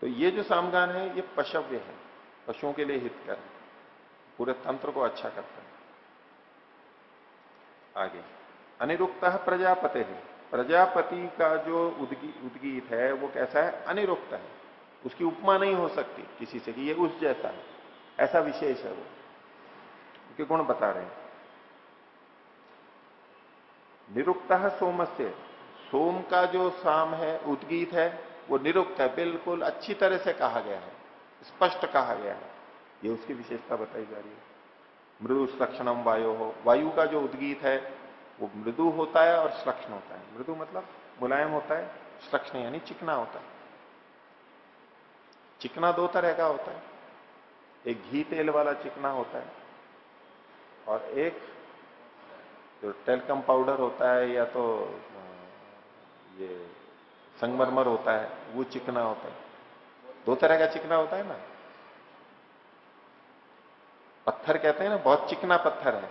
तो ये जो सामगान है ये पशव्य है। पशुओं के लिए हितकर है। पूरे तंत्र को अच्छा करता है। आगे। अनिरुक्त प्रजापति। है प्रजापति का जो उदगी, उदगीत है वो कैसा है? अनिरुक्त है। उसकी उपमा नहीं हो सकती, किसी से कि ये उस जैसा है। ऐसा विशेष है वो। के गुण बता रहे हैं। निरुक्त सोमस्य। सोम का जो साम है, उद्गीत है, वो निरुक्त है, बिल्कुल अच्छी तरह से कहा गया है। स्पष्ट कहा गया है। ये उसकी विशेषता बताई जा रही है। मृदु सक्षणम वायु हो। वायु का जो उद्गीत है, वो मृदु होता है और सक्षण होता है। मृदु मतलब मुलायम होता है सक्षण यानी चिकना होता है। चिकना दो तरह का होता है। एक घी तेल वाला चिकना होता है और एक जो टेलकम पाउडर होता है या तो ये संगमरमर होता है, वो चिकना होता है। दो तरह का चिकना होता है ना। पत्थर कहते हैं ना, बहुत चिकना पत्थर है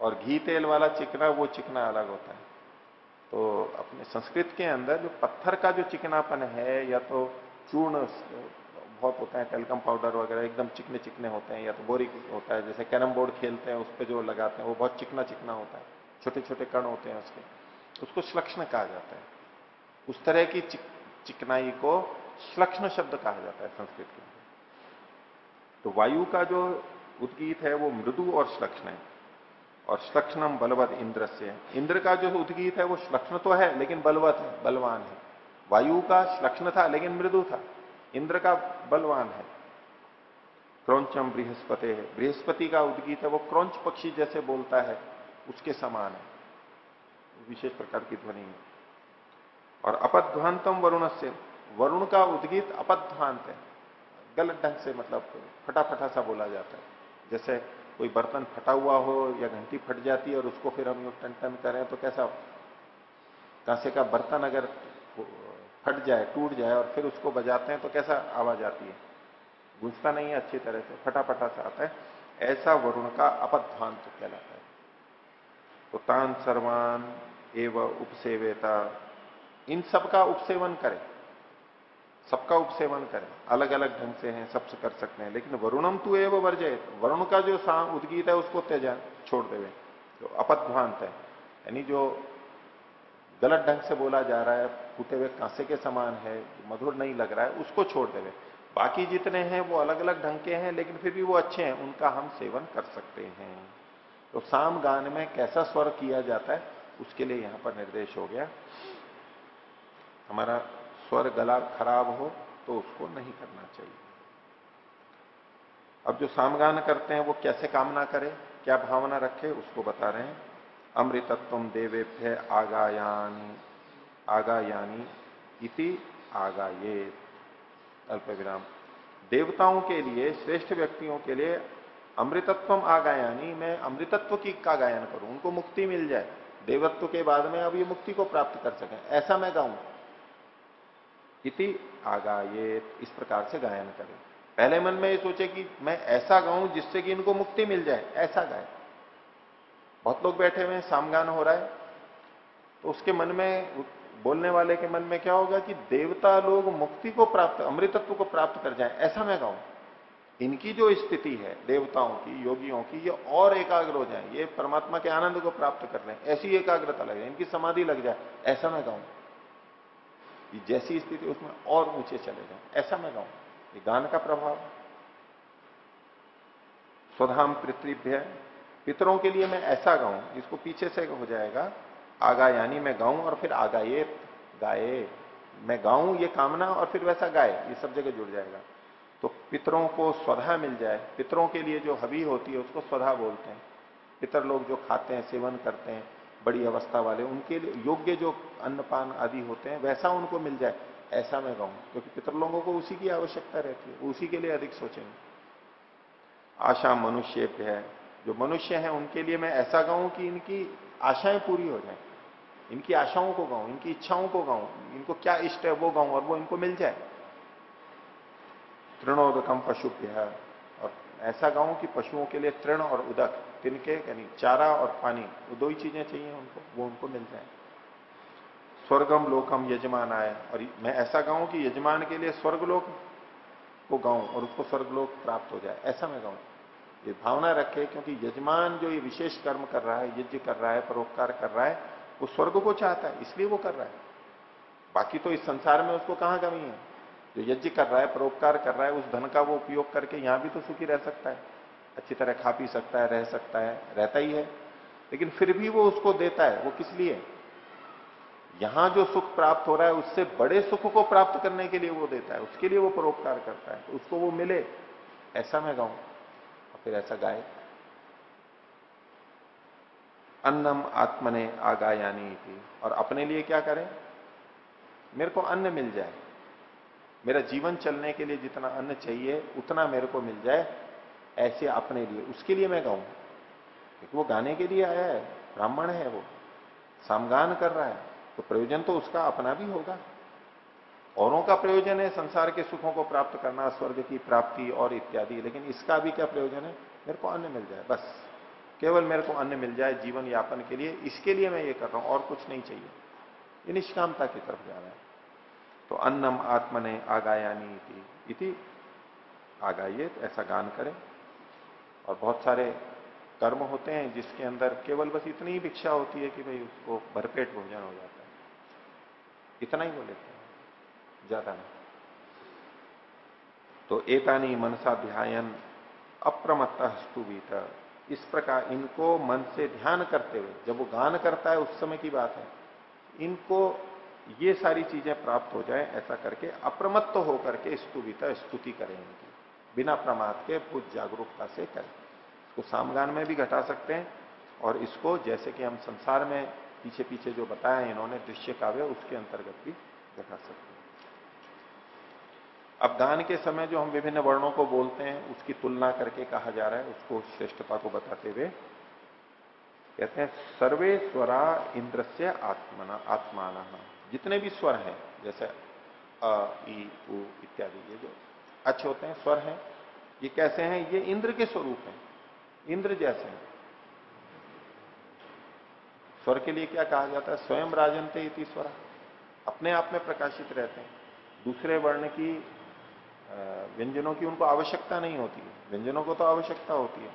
और घी तेल वाला चिकना, वो चिकना अलग होता है। तो अपने संस्कृत के अंदर जो पत्थर का जो चिकनापन है या तो चूर्ण बहुत होता है टेलकम पाउडर वगैरह एकदम चिकने चिकने होते हैं या तो बोरिक होता है जैसे कैरम बोर्ड खेलते हैं उस पर जो लगाते हैं वो बहुत चिकना चिकना होता है। छोटे छोटे कण होते हैं उसके। उसको श्लक्षण कहा जाता है। उस तरह की चिक, चिकनाई को श्लक्षण शब्द कहा जाता है संस्कृत के अंदर। तो वायु का जो उद्गीत है वो मृदु और श्लक्षण है। और श्लक्षणम बलवत इंद्र से इंद्र का जो उद्गीत है वो श्लक्षण तो है लेकिन बलवत है बलवान है। वायु का लक्षण था, लेकिन मृदु था। इंद्र का बलवान है। क्रौचम बृहस्पति है। बृहस्पति का उद्गीत है, वो क्रौच पक्षी जैसे बोलता है, उसके समान है। विशेष प्रकार की ध्वनि है। और अपध्वांतम वरुण से वरुण का उद्गीत अपध्वांत है। गलत ढंग से मतलब फटाफटा सा बोला जाता है। जैसे कोई बर्तन फटा हुआ हो या घंटी फट जाती है और उसको फिर हम लोग टन टन करें तो कैसा कांसे का बर्तन अगर फट जाए, टूट जाए और फिर उसको बजाते हैं तो कैसा आवाज़ आती है? गूंजता नहीं है अच्छी तरह से, फटाफटा सा आता है। ऐसा वरुण का अपध्वांत कहलाता है। तो तान सर्वान एवं उपसेवेता। इन सब का उपसेवन करें। सबका उपसेवन करें। अलग अलग ढंग से हैं सबसे कर सकते हैं, लेकिन वरुणम तू एवं वर्जय वरुण का जो उद्गीत है, उसको त्यजा, छोड़ देवे। जो अपध्वांत है, यानी जो गलत ढंग से बोला जा रहा है फूटे हुए कांसे के समान है मधुर नहीं लग रहा है, उसको छोड़ देवे। बाकी जितने हैं, वो अलग अलग ढंग के हैं, लेकिन फिर भी वो अच्छे हैं, उनका हम सेवन कर सकते हैं। तो साम गान में कैसा स्वर किया जाता है, उसके लिए यहाँ पर निर्देश हो गया। हमारा स्वर गला खराब हो तो उसको नहीं करना चाहिए। अब जो सामगान करते हैं, वो कैसे कामना करे, क्या भावना रखे, उसको बता रहे हैं। अमृतत्व देवेभ्य आगायानी। आगायानी इति आगाये अल्प विराम देवताओं के लिए, श्रेष्ठ व्यक्तियों के लिए अमृतत्व आगायानी, मैं अमृतत्व की का गायन करूँ? उनको मुक्ति मिल जाए। देवत्व के बाद में अब ये मुक्ति को प्राप्त कर सकें। ऐसा मैं गाऊं। इति आगाये इस प्रकार से गायन करें। पहले मन में ये सोचे कि मैं ऐसा गाऊं जिससे कि इनको मुक्ति मिल जाए। ऐसा गाए। बहुत लोग बैठे हुए हैं, सामगान हो रहा है। तो उसके मन में बोलने वाले के मन में क्या होगा कि देवता लोग मुक्ति को प्राप्त, अमृतत्व को प्राप्त कर जाए, ऐसा मैं कहूँ। इनकी जो स्थिति है, देवताओं की, योगियों की, ये और एकाग्र हो जाए, ये परमात्मा के आनंद को प्राप्त कर लें, ऐसी एकाग्रता लग जाए, इनकी समाधि लग जाए, ऐसा मैं कहूँ। जैसी स्थिति उसमें और ऊँचे चले जाए, ऐसा मैं कहूँ। ये गान का प्रभाव। स्वधाम पृथ्वीभ्य पितरों के लिए मैं ऐसा गाऊं इसको पीछे से हो जाएगा आगा यानी मैं गाऊं और फिर आगा ये गाए मैं गाऊं ये कामना और फिर वैसा गाए ये सब जगह जुड़ जाएगा। तो पितरों को स्वधा मिल जाए। पितरों के लिए जो हबी होती है, उसको स्वधा बोलते हैं। पितर लोग जो खाते हैं, सेवन करते हैं, बड़ी अवस्था वाले, उनके लिए योग्य जो अन्नपान आदि होते हैं, वैसा उनको मिल जाए। ऐसा मैं गाऊं, क्योंकि पितर लोगों को उसी की आवश्यकता रहती है। उसी के लिए अधिक सोचेंगे। आशा मनुष्य है। जो मनुष्य है, उनके लिए मैं ऐसा गाऊं कि इनकी आशाएँ पूरी हो जाए। इनकी आशाओं को गाऊं, इनकी इच्छाओं को गाऊं, इनको क्या इष्ट है वो गाऊं और वो इनको मिल जाए। तृणोदकम पशु और ऐसा गाऊं कि पशुओं के लिए तृण और उदक, तिनके, यानी चारा और पानी, वो दो ही चीज़ें चाहिए उनको, वो उनको मिल जाए। स्वर्गम लोकम यजमान आए और मैं ऐसा गाऊं कि यजमान के लिए स्वर्गलोक को गाऊं और उसको स्वर्गलोक प्राप्त हो जाए। ऐसा मैं गाऊं। ये भावना रखे, क्योंकि यजमान जो ये विशेष कर्म कर रहा है, यज्ञ कर रहा है, परोपकार कर रहा है, वो स्वर्ग को चाहता है, इसलिए वो कर रहा है। बाकी तो इस संसार में उसको कहाँ कमी है? जो यज्ञ कर रहा है, परोपकार कर रहा है, उस धन का वो उपयोग करके यहाँ भी तो सुखी रह सकता है। अच्छी तरह खा पी सकता है, रह सकता है, रहता ही है। लेकिन फिर भी वो उसको देता है, वो किस लिए? यहाँ जो सुख प्राप्त हो रहा है, उससे बड़े सुख को प्राप्त करने के लिए वो देता है, उसके लिए वो परोपकार करता है, उसको वो मिले, ऐसा मैं गाऊं फिर ऐसा गाय अन्नम आत्मने आगायानी थी और अपने लिए क्या करें? मेरे को अन्न मिल जाए। मेरा जीवन चलने के लिए जितना अन्न चाहिए, उतना मेरे को मिल जाए, ऐसे अपने लिए। उसके लिए मैं गाऊं। क्योंकि वो गाने के लिए आया है, ब्राह्मण है वो, सामगान कर रहा है। तो प्रयोजन तो उसका अपना भी होगा। औरों का प्रयोजन है, संसार के सुखों को प्राप्त करना, स्वर्ग की प्राप्ति और इत्यादि। लेकिन इसका भी क्या प्रयोजन है? मेरे को अन्न मिल जाए, बस। केवल मेरे को अन्न मिल जाए जीवन यापन के लिए, इसके लिए मैं ये कर रहा हूँ, और कुछ नहीं चाहिए। ये निष्कामता की तरफ़ जा रहा है। तो अन्नम आत्मने आगायानी इति। आगाइए, ऐसा गान करें। और बहुत सारे कर्म होते हैं जिसके अंदर केवल बस इतनी ही भिक्षा होती है कि भाई उसको भरपेट भोजन हो जाता है। इतना ही वो लेते हैं ज़्यादा नहीं तो एतानी मनसा ध्यान अप्रमत्त स्तुवीत इस प्रकार इनको मन से ध्यान करते हुए, जब वो गान करता है, उस समय की बात है। इनको ये सारी चीज़ें प्राप्त हो जाए, ऐसा करके अप्रमत्त होकर के स्तुविता स्तुति करें इनकी। बिना प्रमाद के, पूज जागरूकता से करें। इसको सामगान में भी घटा सकते हैं, और इसको जैसे कि हम संसार में पीछे पीछे जो बताया इन्होंने, दृश्य काव्य, उसके अंतर्गत भी घटा सकते हैं। अब दान के समय जो हम विभिन्न वर्णों को बोलते हैं, उसकी तुलना करके कहा जा रहा है, उसको श्रेष्ठता को बताते हुए। कहते हैं, सर्वे स्वरा इंद्र से आत्मना आत्माना जितने भी स्वर हैं, जैसे अ ई उ इत्यादि, ये जो अच्छे होते हैं, स्वर हैं, ये कैसे हैं? ये इंद्र के स्वरूप हैं। इंद्र जैसे हैं। स्वर के लिए क्या कहा जाता है? स्वयं राजनते स्वर। अपने आप में प्रकाशित रहते हैं। दूसरे वर्ण की व्यंजनों की उनको आवश्यकता नहीं होती है। व्यंजनों को तो आवश्यकता होती है।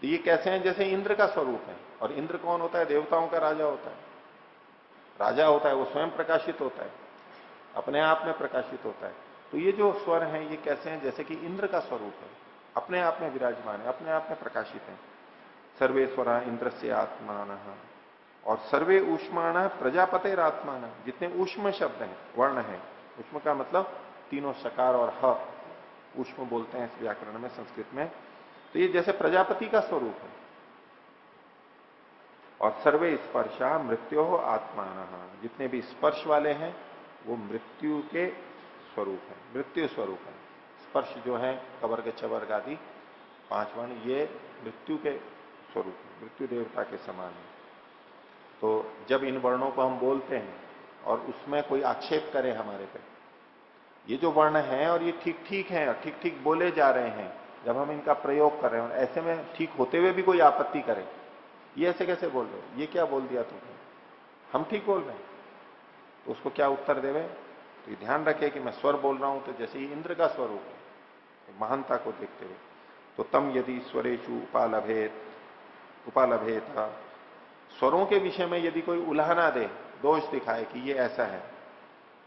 तो ये कैसे हैं? जैसे इंद्र का स्वरूप है। और इंद्र कौन होता है? देवताओं का राजा होता है। राजा होता है, वो स्वयं प्रकाशित होता है। अपने आप में प्रकाशित होता है। तो ये जो स्वर हैं, ये कैसे हैं? जैसे कि इंद्र का स्वरूप है। अपने आप में विराजमान है, अपने आप में प्रकाशित है। सर्वे स्वरा इंद्र से आत्मान। और सर्वे ऊष्माण प्रजापते आत्मान जितने ऊष्म शब्द हैं, वर्ण है उष्म का मतलब तीनों सकार और ह, ऊष्म बोलते हैं इस व्याकरण में, संस्कृत में। तो ये जैसे प्रजापति का स्वरूप है। और सर्वे स्पर्शा मृत्यु आत्मान। जितने भी स्पर्श वाले हैं, वो मृत्यु के स्वरूप है। मृत्यु स्वरूप है। स्पर्श जो है कवर्ग चवर्ग आदि, पाँच ये मृत्यु के स्वरूप है। मृत्यु देवता के समान है। तो जब इन वर्णों को हम बोलते हैं और उसमें कोई आक्षेप करे हमारे पे ये जो वर्ण है और ये ठीक ठीक है और ठीक ठीक बोले जा रहे हैं, जब हम इनका प्रयोग कर रहे हैं, ऐसे में ठीक होते हुए भी कोई आपत्ति करे। ये ऐसे कैसे बोल रहे हो? ये क्या बोल दिया तुमने? हम ठीक बोल रहे हैं। तो उसको क्या उत्तर देवे? तो ध्यान रखे कि मैं स्वर बोल रहा हूँ तो जैसे ही इंद्र का स्वरूप है महानता को देखते हुए। तो तम यदि स्वरेशु उपालभेत उपालभेत। स्वरों के विषय में यदि कोई उल्हाना दे, दोष दिखाए कि ये ऐसा है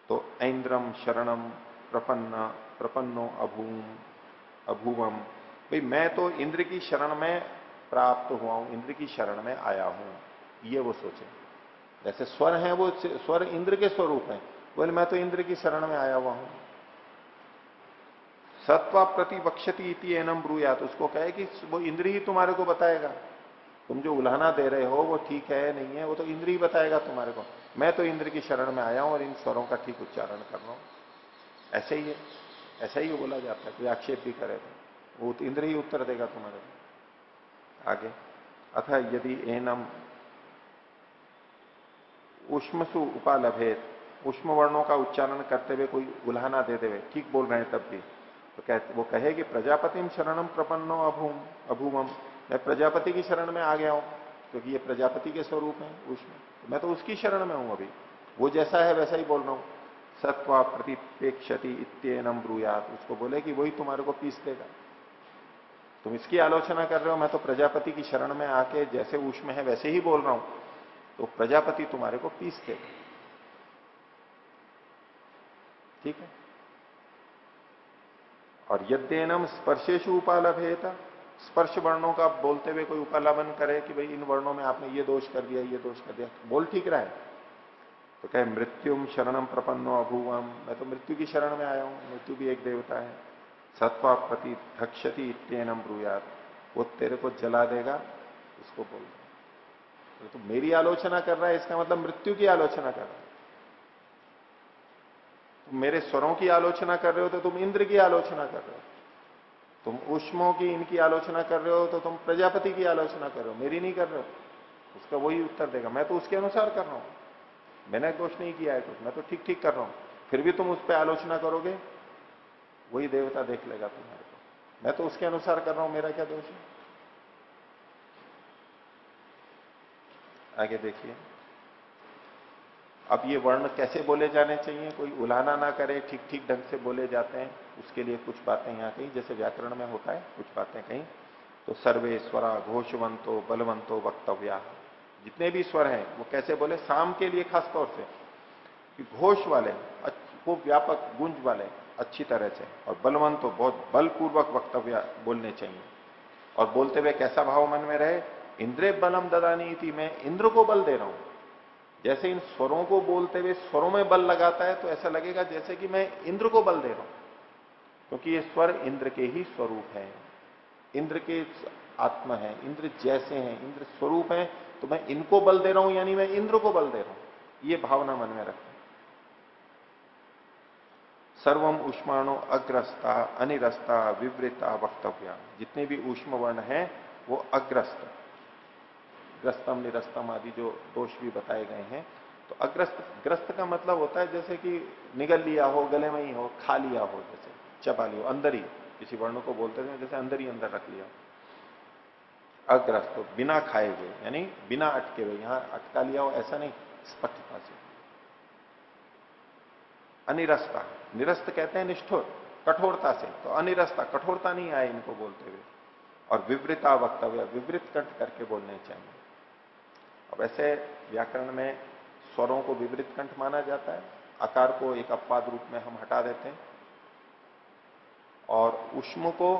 तो ऐन्द्रम शरणम प्रपन्न, प्रपन्नो अभूम, अभूवम। भाई, मैं तो इंद्र की शरण में प्राप्त हुआ हूँ, इंद्र की शरण में आया हूँ, ये वो सोचे। जैसे स्वर है, वो स्वर इंद्र के स्वरूप है। बोले, मैं तो इंद्र की शरण में आया हुआ हूँ। सत्वा प्रतिपक्षति इति एनम ब्रूया तो उसको कहे कि वो इंद्र ही तुम्हारे को बताएगा। तुम जो उल्हाना दे रहे हो, वो ठीक है, नहीं है, वो तो इंद्र ही बताएगा तुम्हारे को। मैं तो इंद्र की शरण में आया हूँ और इन स्वरों का ठीक उच्चारण कर रहा हूँ। ऐसे ही है। ऐसा ही बोला जाता है। कोई आक्षेप भी करे तो। वो इंद्र ही उत्तर देगा तुम्हारे आगे। अथा यदि एनम उष्मसु उपालभेद उष्म वर्णों का उच्चारण करते हुए कोई उल्हाना दे देवे, ठीक बोल रहे हैं तब भी। तो कहते वो कहे कि प्रजापति शरणम प्रपन्नो अभूम अभूमम मैं प्रजापति की शरण में आ गया हूँ, क्योंकि ये प्रजापति के स्वरूप है, उष्म। मैं तो उसकी शरण में हूँ अभी। वो जैसा है वैसा ही बोल रहा हूँ। सत्वा प्रतिपेक्षति इत्येनम ब्रूयात। उसको बोले कि वही तुम्हारे को पीस देगा। तुम इसकी आलोचना कर रहे हो, मैं तो प्रजापति की शरण में आके जैसे ऊष्म है वैसे ही बोल रहा हूँ। तो प्रजापति तुम्हारे को पीस देगा। ठीक है? और यद्यनम स्पर्शेशु उपालभेता, स्पर्श वर्णों का बोलते हुए कोई उपालवन करे कि भाई इन वर्णों में आपने ये दोष कर दिया, ये दोष कर दिया। बोल ठीक रहा है। तो कहे मृत्युम शरणम प्रपन्नो अभुवम मैं तो मृत्यु की शरण में आया हूँ, मृत्यु भी एक देवता है। सत्वा प्रति धक्षति इत्यनम ब्रुयात। वो तेरे को जला देगा, उसको बोल तो मेरी आलोचना कर रहा है, इसका मतलब मृत्यु की आलोचना कर रहा है। तुम मेरे स्वरों की आलोचना कर रहे हो तो तुम इंद्र की आलोचना कर रहे हो। तुम उष्मों की इनकी आलोचना कर रहे हो तो तुम प्रजापति की आलोचना कर रहे हो। मेरी नहीं कर रहे हो। उसका वही उत्तर देगा। मैं तो उसके अनुसार कर रहा हूँ। मैंने दोष नहीं किया है कुछ, मैं तो ठीक ठीक कर रहा हूँ। फिर भी तुम उस पर आलोचना करोगे, वही देवता देख लेगा तुम्हारे को। मैं तो उसके अनुसार कर रहा हूँ, मेरा क्या दोष है? आगे देखिए। अब ये वर्ण कैसे बोले जाने चाहिए? कोई उलाना ना करे ठीक ठीक ढंग से बोले जाते हैं, उसके लिए कुछ बातें यहाँ कहीं, जैसे व्याकरण में होता है, कुछ बातें कहीं। तो सर्वे स्वरा घोषवंतो बलवंतो वक्तव्या। जितने भी स्वर हैं, वो कैसे बोले? शाम के लिए खास तौर से। कि घोष वाले खूब व्यापक गुंज वाले, अच्छी तरह से। और बलवंत तो बहुत बलपूर्वक वक्तव्य बोलने चाहिए। और बोलते हुए कैसा भाव मन में रहे? इंद्रे बलम ददानी थी मैं इंद्र को बल दे रहा हूँ। जैसे इन स्वरों को बोलते हुए स्वरों में बल लगाता है तो ऐसा लगेगा जैसे कि मैं इंद्र को बल दे रहा हूँ। क्योंकि ये स्वर इंद्र के ही स्वरूप है। इंद्र के आत्मा है, इंद्र जैसे हैं, इंद्र स्वरूप है। तो मैं इनको बल दे रहा हूँ, यानी मैं इंद्र को बल दे रहा हूँ। ये भावना मन में रखें। सर्वम उष्माणु अग्रस्ता, अनिरस्ता, विवृता वक्तव्य। जितने भी उष्म वर्ण है, वो अग्रस्त। ग्रस्तम, निरस्तम आदि जो दोष भी बताए गए हैं तो अग्रस्त, ग्रस्त का मतलब होता है जैसे कि निगल लिया हो, गले में ही हो, खा लिया हो, जैसे चबा लिया अंदर ही। किसी वर्ण को बोलते थे जैसे अंदर ही अंदर रख लिया अग्रस्त हो बिना खाए हुए, यानी बिना अटके हुए, यहाँ अटका लिया हो, ऐसा नहीं स्पष्टता से अनिरस्ता, निरस्त कहते हैं निष्ठुर, कठोरता से तो अनिरस्ता, कठोरता नहीं आए इनको बोलते हुए, और विवृता वक्तव्य, विवृत कंठ करके बोलने चाहिए। अब ऐसे व्याकरण में स्वरों को विवृत कंठ माना जाता है, आकार को एक अपवाद रूप में हम हटा देते हैं, और उष्म को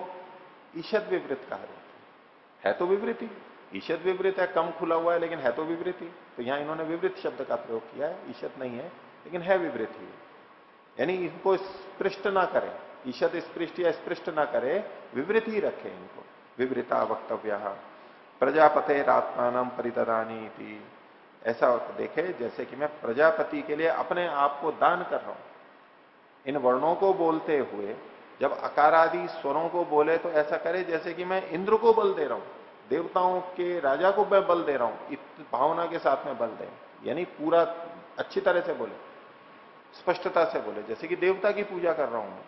ईषद विवृत कहा है तो विवृति। ईशद विवृत है, कम खुला हुआ है, लेकिन है तो विवृति। तो यहाँ इन्होंने विवृत शब्द का प्रयोग किया है ईशत नहीं है, लेकिन है विवृति। यानी इनको स्पृष्ट ना करें। ईशद स्पृष्ट या स्पृष्ट ना करे, विवृत ही रखे इनको। विवृता वक्तव्य। प्रजापते रात्मान परिदरानी थी ऐसा देखे, जैसे कि मैं प्रजापति के लिए अपने आप को दान कर रहा हूँ। इन वर्णों को बोलते हुए जब अकार आदि स्वरों को बोले तो ऐसा करे जैसे कि मैं इंद्र को बल दे रहा हूँ, देवताओं के राजा को मैं बल दे रहा हूँ, इत, भावना के साथ में बल दे यानी पूरा अच्छी तरह से बोले, स्पष्टता से बोले, जैसे कि देवता की पूजा कर रहा हूँ मैं,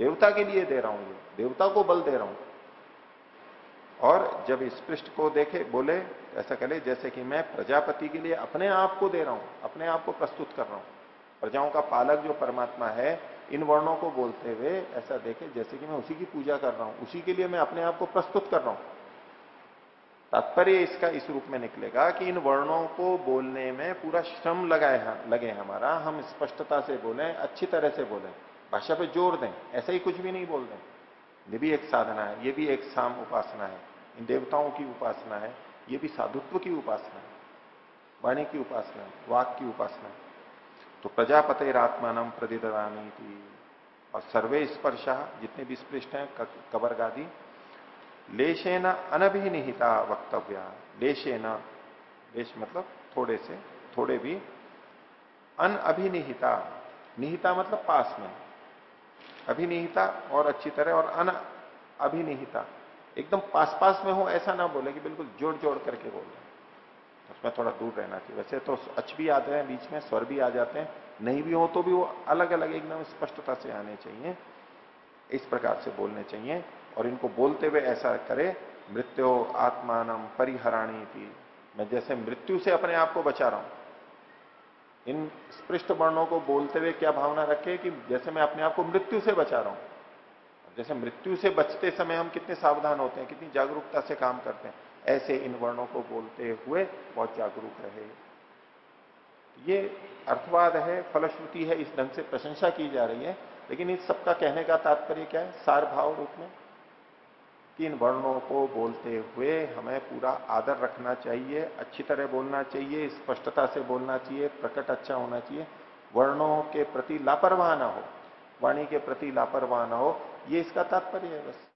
देवता के लिए दे रहा हूँ ये, देवता को बल दे रहा हूँ। और जब इस पृष्ठ को देखे, बोले ऐसा करे जैसे कि मैं प्रजापति के लिए अपने आप को दे रहा हूँ, अपने आप को प्रस्तुत कर रहा हूँ। प्रजाओं का पालक जो परमात्मा है इन वर्णों को बोलते हुए ऐसा देखे, जैसे कि मैं उसी की पूजा कर रहा हूँ, उसी के लिए मैं अपने आप को प्रस्तुत कर रहा हूँ। तात्पर्य इसका इस रूप में निकलेगा कि इन वर्णों को बोलने में पूरा श्रम लगाए लगे हमारा। हम स्पष्टता से बोलें, अच्छी तरह से बोलें, भाषा पे ज़ोर दें, ऐसा ही कुछ भी नहीं बोल दें। ये भी एक साधना है, ये भी एक साम उपासना है, इन देवताओं की उपासना है, ये भी साधुत्व की उपासना है, वाणी की उपासना है, वाक की उपासना है। तो प्रजापति रात्मान प्रदिदानी थी और सर्वे स्पर्श, जितने भी स्पृष्ट हैं कबर गादी लेशेन अनभिनिहिता वक्तव्य। लेशेन, लेश मतलब थोड़े से, थोड़े भी, अनअभिनिहिता। निहिता मतलब पास में। अभिनिहिता और अच्छी तरह, और अन अभिनिहिता एकदम पास पास में हो, ऐसा ना बोले कि बिल्कुल जोड़ जोड़ करके बोले उसमें थोड़ा दूर रहना चाहिए। वैसे तो अच भी आते हैं, बीच में स्वर भी आ जाते हैं। नहीं भी हो तो भी वो अलग अलग एकदम स्पष्टता से आने चाहिए। इस प्रकार से बोलने चाहिए और इनको बोलते हुए ऐसा करे, मृत्यु आत्मान परिहराणी थी मैं जैसे मृत्यु से अपने आप को बचा रहा हूँ। इन स्पृष्ट वर्णों को बोलते हुए क्या भावना रखे कि जैसे मैं अपने आप को मृत्यु से बचा रहा हूँ। जैसे मृत्यु से बचते समय हम कितने सावधान होते हैं, कितनी जागरूकता से काम करते हैं। ऐसे इन वर्णों को बोलते हुए बहुत जागरूक रहे। ये अर्थवाद है, फलश्रुति है, इस ढंग से प्रशंसा की जा रही है, लेकिन इस सबका कहने का तात्पर्य क्या है? सार भाव रूप में? कि इन वर्णों को बोलते हुए हमें पूरा आदर रखना चाहिए, अच्छी तरह बोलना चाहिए, स्पष्टता से बोलना चाहिए, प्रकट अच्छा होना चाहिए। वर्णों के प्रति लापरवाह ना हो, वाणी के प्रति लापरवाह ना हो, ये इसका तात्पर्य है बस।